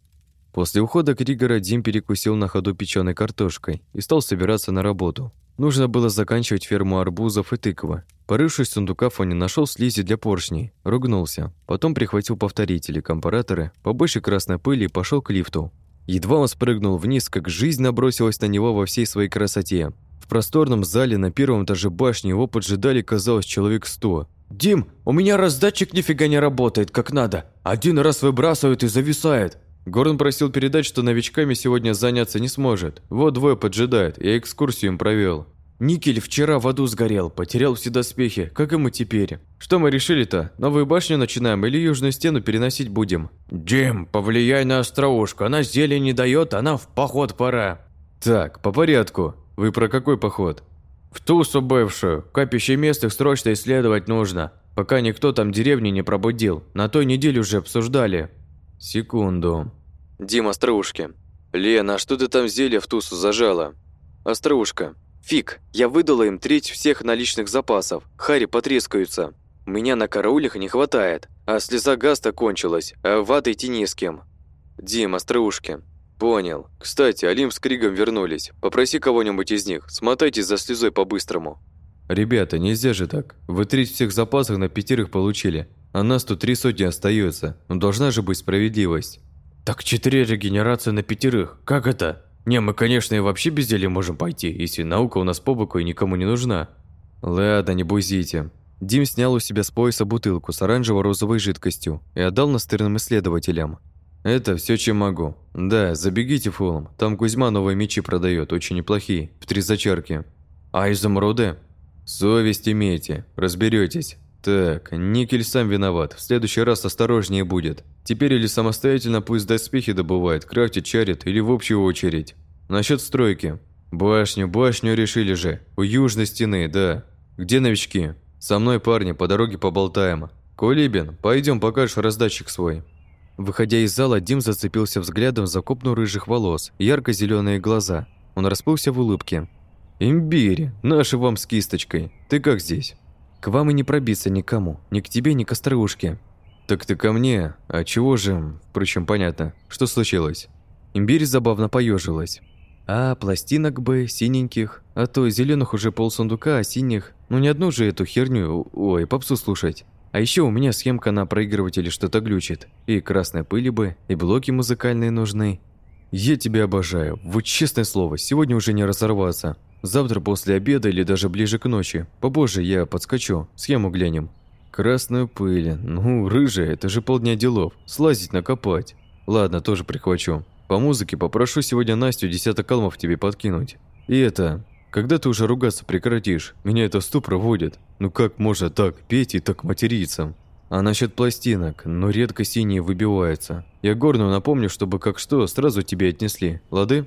После ухода Кригера Дим перекусил на ходу печеной картошкой и стал собираться на работу. Нужно было заканчивать ферму арбузов и тыква. Порывшись в сундуках, он не нашел слизи для поршней, ругнулся. Потом прихватил повторители, компараторы, побольше красной пыли и пошел к лифту. Едва он спрыгнул вниз, как жизнь набросилась на него во всей своей красоте. В просторном зале на первом этаже башни его поджидали, казалось, человек сто. «Дим, у меня раздатчик нифига не работает, как надо. Один раз выбрасывает и зависает». Горн просил передать, что новичками сегодня заняться не сможет. Вот двое поджидает, я экскурсию им провел. Никель вчера в аду сгорел, потерял все доспехи, как мы теперь. Что мы решили-то? Новую башню начинаем или южную стену переносить будем? Джим, повлияй на остроушку, она зелень не дает, она в поход пора. Так, по порядку. Вы про какой поход? В Тусу бывшую. Капище местных срочно исследовать нужно, пока никто там деревни не пробудил. На той неделе уже обсуждали. Секунду. Дима Остроушки. Лена, а что ты там зелье в Тусу зажала? Остроушка. Фиг, я выдала им треть всех наличных запасов. Хари потрескаются. Меня на караулях не хватает, а слеза гаста кончилась, а в ад идти не с кем. Дим, Остроушки. «Понял. Кстати, Алим с Кригом вернулись. Попроси кого-нибудь из них, смотайтесь за слезой по-быстрому». «Ребята, нельзя же так. Вы треть всех запасов на пятерых получили, а нас тут три сотни остается. Должна же быть справедливость». «Так четыре регенерации на пятерых. Как это? Не, мы, конечно, и вообще без дела можем пойти, если наука у нас по боку и никому не нужна». «Ладно, не бузите». Дим снял у себя с пояса бутылку с оранжево-розовой жидкостью и отдал настырным исследователям. «Это все, чем могу. Да, забегите холм. Там Кузьма новые мечи продает, очень неплохие, в три зачарки. А изумруды? Совесть имейте, разберетесь. Так, Никель сам виноват, в следующий раз осторожнее будет. Теперь или самостоятельно пусть доспехи добывает, крафтит, чарит, или в общую очередь. Насчет стройки. Башню, башню решили же. У южной стены, да. Где новички? Со мной, парни, по дороге поболтаем. Кулибин, пойдем покажешь раздатчик свой. Выходя из зала, Дим зацепился взглядом за копну рыжих волос, ярко зеленые глаза. Он расплылся в улыбке. «Имбирь, наши вам с кисточкой. Ты как здесь?» «К вам и не пробиться никому. Ни к тебе, ни к острыушке». «Так ты ко мне. А чего же? Впрочем, понятно. Что случилось?» Имбирь забавно поежилась. «А, пластинок бы, синеньких. А то зеленых уже полсундука, а синих... Ну, не одну же эту херню, ой, попсу слушать». А еще у меня схемка на проигрывателе что-то глючит. И красной пыли бы, и блоки музыкальные нужны. Я тебя обожаю. Вот честное слово, сегодня уже не разорваться. Завтра после обеда или даже ближе к ночи. Побольше я подскочу, схему глянем. Красную пыль. Ну, рыжая, это же полдня делов. Слазить накопать. Ладно, тоже прихвачу. По музыке попрошу сегодня Настю десяток калмов тебе подкинуть. И это, когда ты уже ругаться прекратишь? Меня это ступор вводит. Ну как можно так петь и так материться? А насчет пластинок, ну редко синие выбиваются. Я горную напомню, чтобы как что сразу тебе отнесли, лады?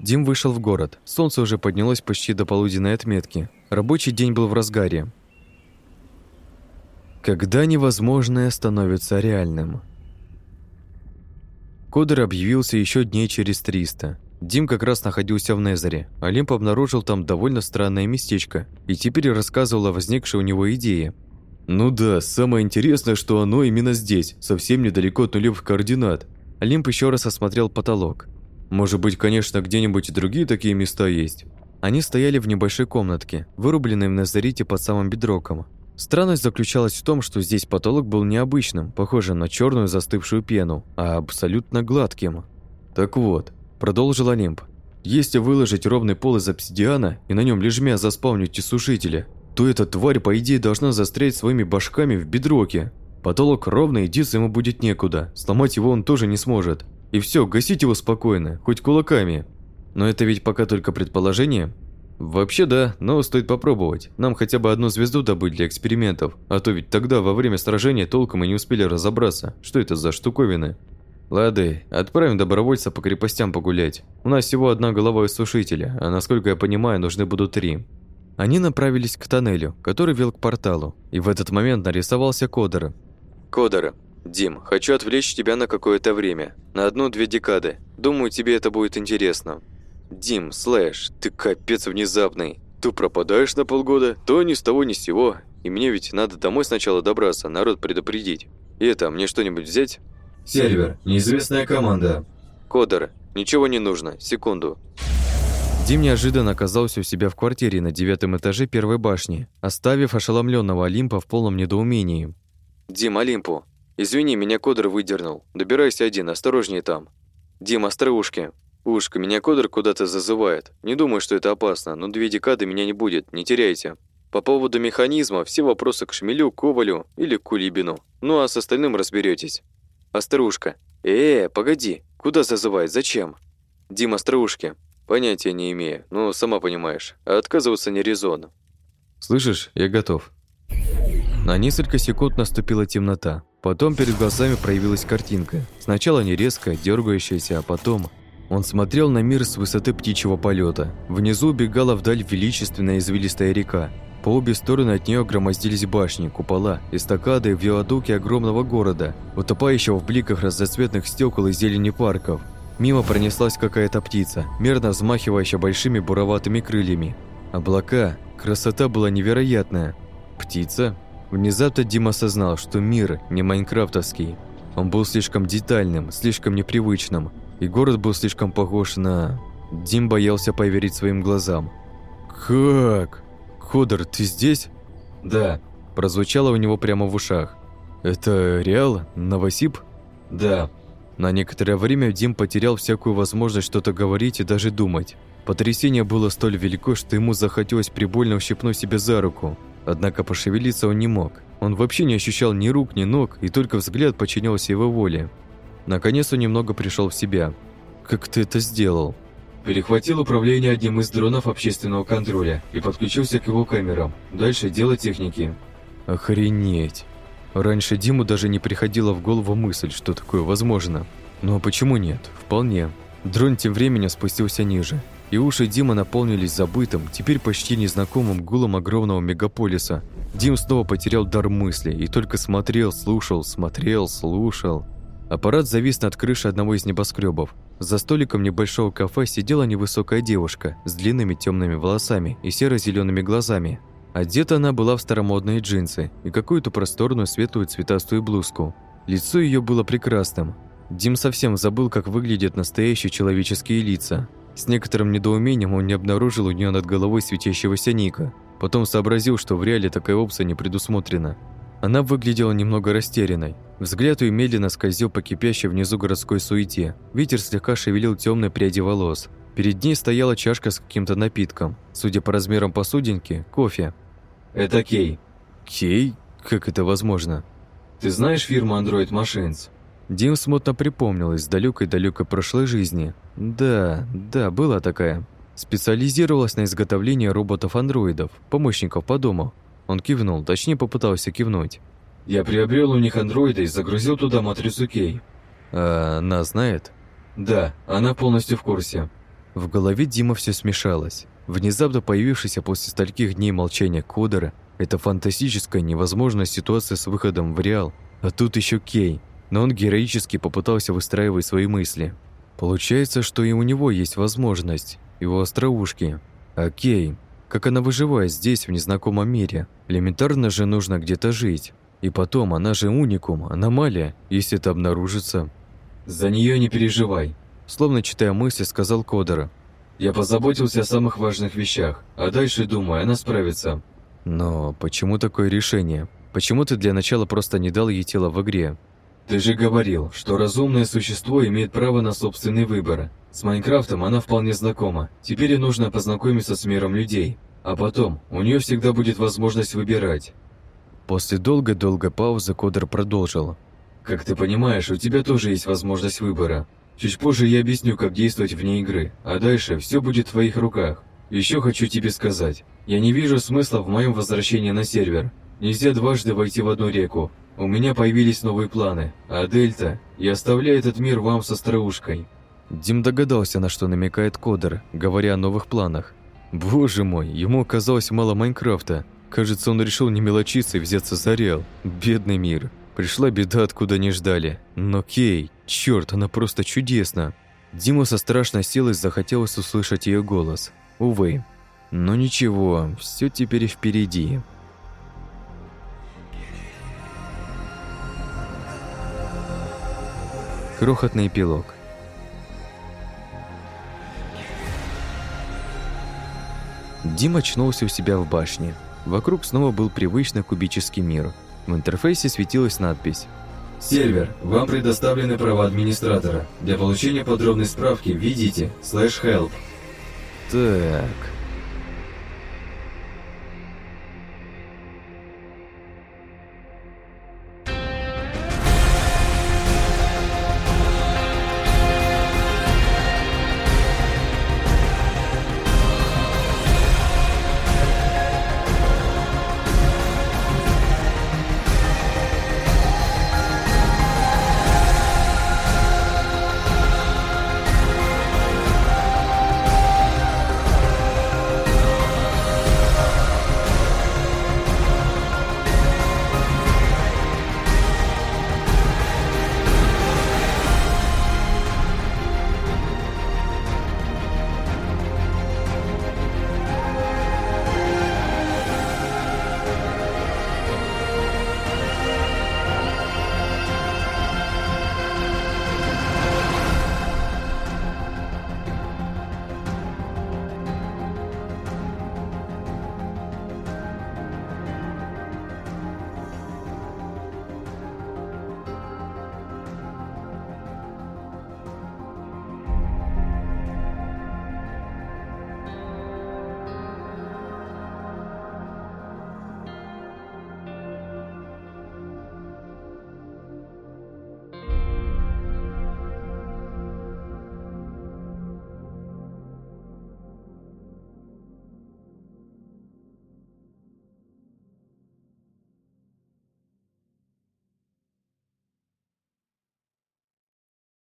Дим вышел в город. Солнце уже поднялось почти до полуденной отметки. Рабочий день был в разгаре. Когда невозможное становится реальным. Кодер объявился еще дней через 300. Дим как раз находился в Незере. Олимп обнаружил там довольно странное местечко и теперь рассказывал о возникшей у него идее. «Ну да, самое интересное, что оно именно здесь, совсем недалеко от нулевых координат». Олимп еще раз осмотрел потолок. «Может быть, конечно, где-нибудь другие такие места есть?» Они стояли в небольшой комнатке, вырубленной в Назарите под самым бедроком. Странность заключалась в том, что здесь потолок был необычным, похожим на черную застывшую пену, а абсолютно гладким. Так вот, Продолжил Олимп. Если выложить ровный пол из обсидиана и на нем лежмя заспавнить сушителя, то эта тварь, по идее, должна застрять своими башками в бедроке. Потолок ровный, идти ему будет некуда, сломать его он тоже не сможет. И все, гасить его спокойно, хоть кулаками. Но это ведь пока только предположение. Вообще да, но стоит попробовать. Нам хотя бы одну звезду добыть для экспериментов, а то ведь тогда во время сражения толком и не успели разобраться, что это за штуковины. «Лады, отправим добровольца по крепостям погулять. У нас всего одна голова из сушителя, а насколько я понимаю, нужны будут три». Они направились к тоннелю, который вел к порталу, и в этот момент нарисовался Кодер. «Кодер, Дим, хочу отвлечь тебя на какое-то время. На одну-две декады. Думаю, тебе это будет интересно. Дим, слэш, ты капец внезапный. То пропадаешь на полгода, то ни с того ни с сего. И мне ведь надо домой сначала добраться, народ предупредить. И это, мне что-нибудь взять? Сервер, неизвестная команда. Кодер, ничего не нужно, секунду. Дим неожиданно оказался у себя в квартире на девятом этаже первой башни, оставив ошеломленного Олимпа в полном недоумении. Дим, Олимпу, извини, меня Кодер выдернул. Добирайся один, осторожнее там. Дим, остроушки. Ушка, меня Кодер куда-то зазывает. Не думаю, что это опасно, но две декады меня не будет, не теряйте. По поводу механизма, все вопросы к Шмелю, Ковалю или Кулибину. Ну а с остальным разберетесь. Острушка. Э, -э погоди. Куда зазывает? Зачем? Дима Острушки. Понятия не имею. Ну, сама понимаешь. Отказываться не резон. Слышишь, я готов. На несколько секунд наступила темнота. Потом перед глазами проявилась картинка. Сначала не резко, дергающаяся, а потом... Он смотрел на мир с высоты птичьего полета. Внизу убегала вдаль величественная извилистая река. По обе стороны от нее громоздились башни, купола, эстакады и виадуки огромного города, утопающего в бликах разноцветных стекол и зелени парков. Мимо пронеслась какая-то птица, мерно взмахивающая большими буроватыми крыльями. Облака, красота была невероятная. Птица? Внезапно Дима осознал, что мир не майнкрафтовский. Он был слишком детальным, слишком непривычным, и город был слишком похож на... Дим боялся поверить своим глазам. «Как?» «Ходор, ты здесь?» «Да», – прозвучало у него прямо в ушах. «Это Реал? Новосиб?» «Да». На некоторое время Дим потерял всякую возможность что-то говорить и даже думать. Потрясение было столь велико, что ему захотелось прибольно ущипнуть себе за руку. Однако пошевелиться он не мог. Он вообще не ощущал ни рук, ни ног, и только взгляд подчинялся его воле. Наконец он немного пришел в себя. «Как ты это сделал?» Перехватил управление одним из дронов общественного контроля и подключился к его камерам. Дальше дело техники. Охренеть. Раньше Диму даже не приходила в голову мысль, что такое возможно. Но почему нет? Вполне. Дрон тем временем спустился ниже, и уши Дима наполнились забытым, теперь почти незнакомым гулом огромного мегаполиса. Дим снова потерял дар мысли и только смотрел, слушал, смотрел, слушал. Аппарат завис над крышей одного из небоскребов. За столиком небольшого кафе сидела невысокая девушка с длинными темными волосами и серо-зелеными глазами. Одета она была в старомодные джинсы и какую-то просторную светлую цветастую блузку. Лицо ее было прекрасным. Дим совсем забыл, как выглядят настоящие человеческие лица. С некоторым недоумением он не обнаружил у нее над головой светящегося Ника. Потом сообразил, что в реале такая опция не предусмотрена. Она выглядела немного растерянной. Взгляд ее медленно скользил по кипящей внизу городской суете. Ветер слегка шевелил темные пряди волос. Перед ней стояла чашка с каким-то напитком. Судя по размерам посудинки, кофе. «Это Кей». «Кей? Как это возможно?» «Ты знаешь фирму Android Machines?» Дим смутно припомнил из далекой-далекой прошлой жизни. Да, да, была такая. Специализировалась на изготовлении роботов-андроидов, помощников по дому. Он кивнул, точнее попытался кивнуть. «Я приобрел у них андроида и загрузил туда матрицу Кей». «А она знает?» «Да, она полностью в курсе». В голове Дима все смешалось. Внезапно появившийся после стольких дней молчания Кодера – это фантастическая невозможная ситуация с выходом в реал. А тут еще Кей. Но он героически попытался выстраивать свои мысли. Получается, что и у него есть возможность. Его остроушки. А Кей как она выживает здесь, в незнакомом мире? Элементарно же нужно где-то жить. И потом, она же уникум, аномалия, если это обнаружится. «За нее не переживай», словно читая мысли, сказал Кодера. «Я позаботился о самых важных вещах, а дальше, думаю, она справится». «Но почему такое решение? Почему ты для начала просто не дал ей тело в игре?» «Ты же говорил, что разумное существо имеет право на собственный выбор. С Майнкрафтом она вполне знакома. Теперь ей нужно познакомиться с миром людей. А потом, у нее всегда будет возможность выбирать. После долгой-долгой паузы Кодер продолжил. Как ты понимаешь, у тебя тоже есть возможность выбора. Чуть позже я объясню, как действовать вне игры, а дальше все будет в твоих руках. Еще хочу тебе сказать, я не вижу смысла в моем возвращении на сервер. Нельзя дважды войти в одну реку. У меня появились новые планы, а Дельта, я оставляю этот мир вам со остроушкой. Дим догадался, на что намекает Кодер, говоря о новых планах. Боже мой, ему оказалось мало Майнкрафта. Кажется, он решил не мелочиться и взяться за Реал. Бедный мир. Пришла беда, откуда не ждали. Но Кей, черт, она просто чудесна. Дима со страшной силой захотелось услышать ее голос. Увы. Но ничего, все теперь впереди. Крохотный эпилог. Дима очнулся у себя в башне. Вокруг снова был привычный кубический мир. В интерфейсе светилась надпись Сервер, вам предоставлены права администратора. Для получения подробной справки введите слэш help. Так,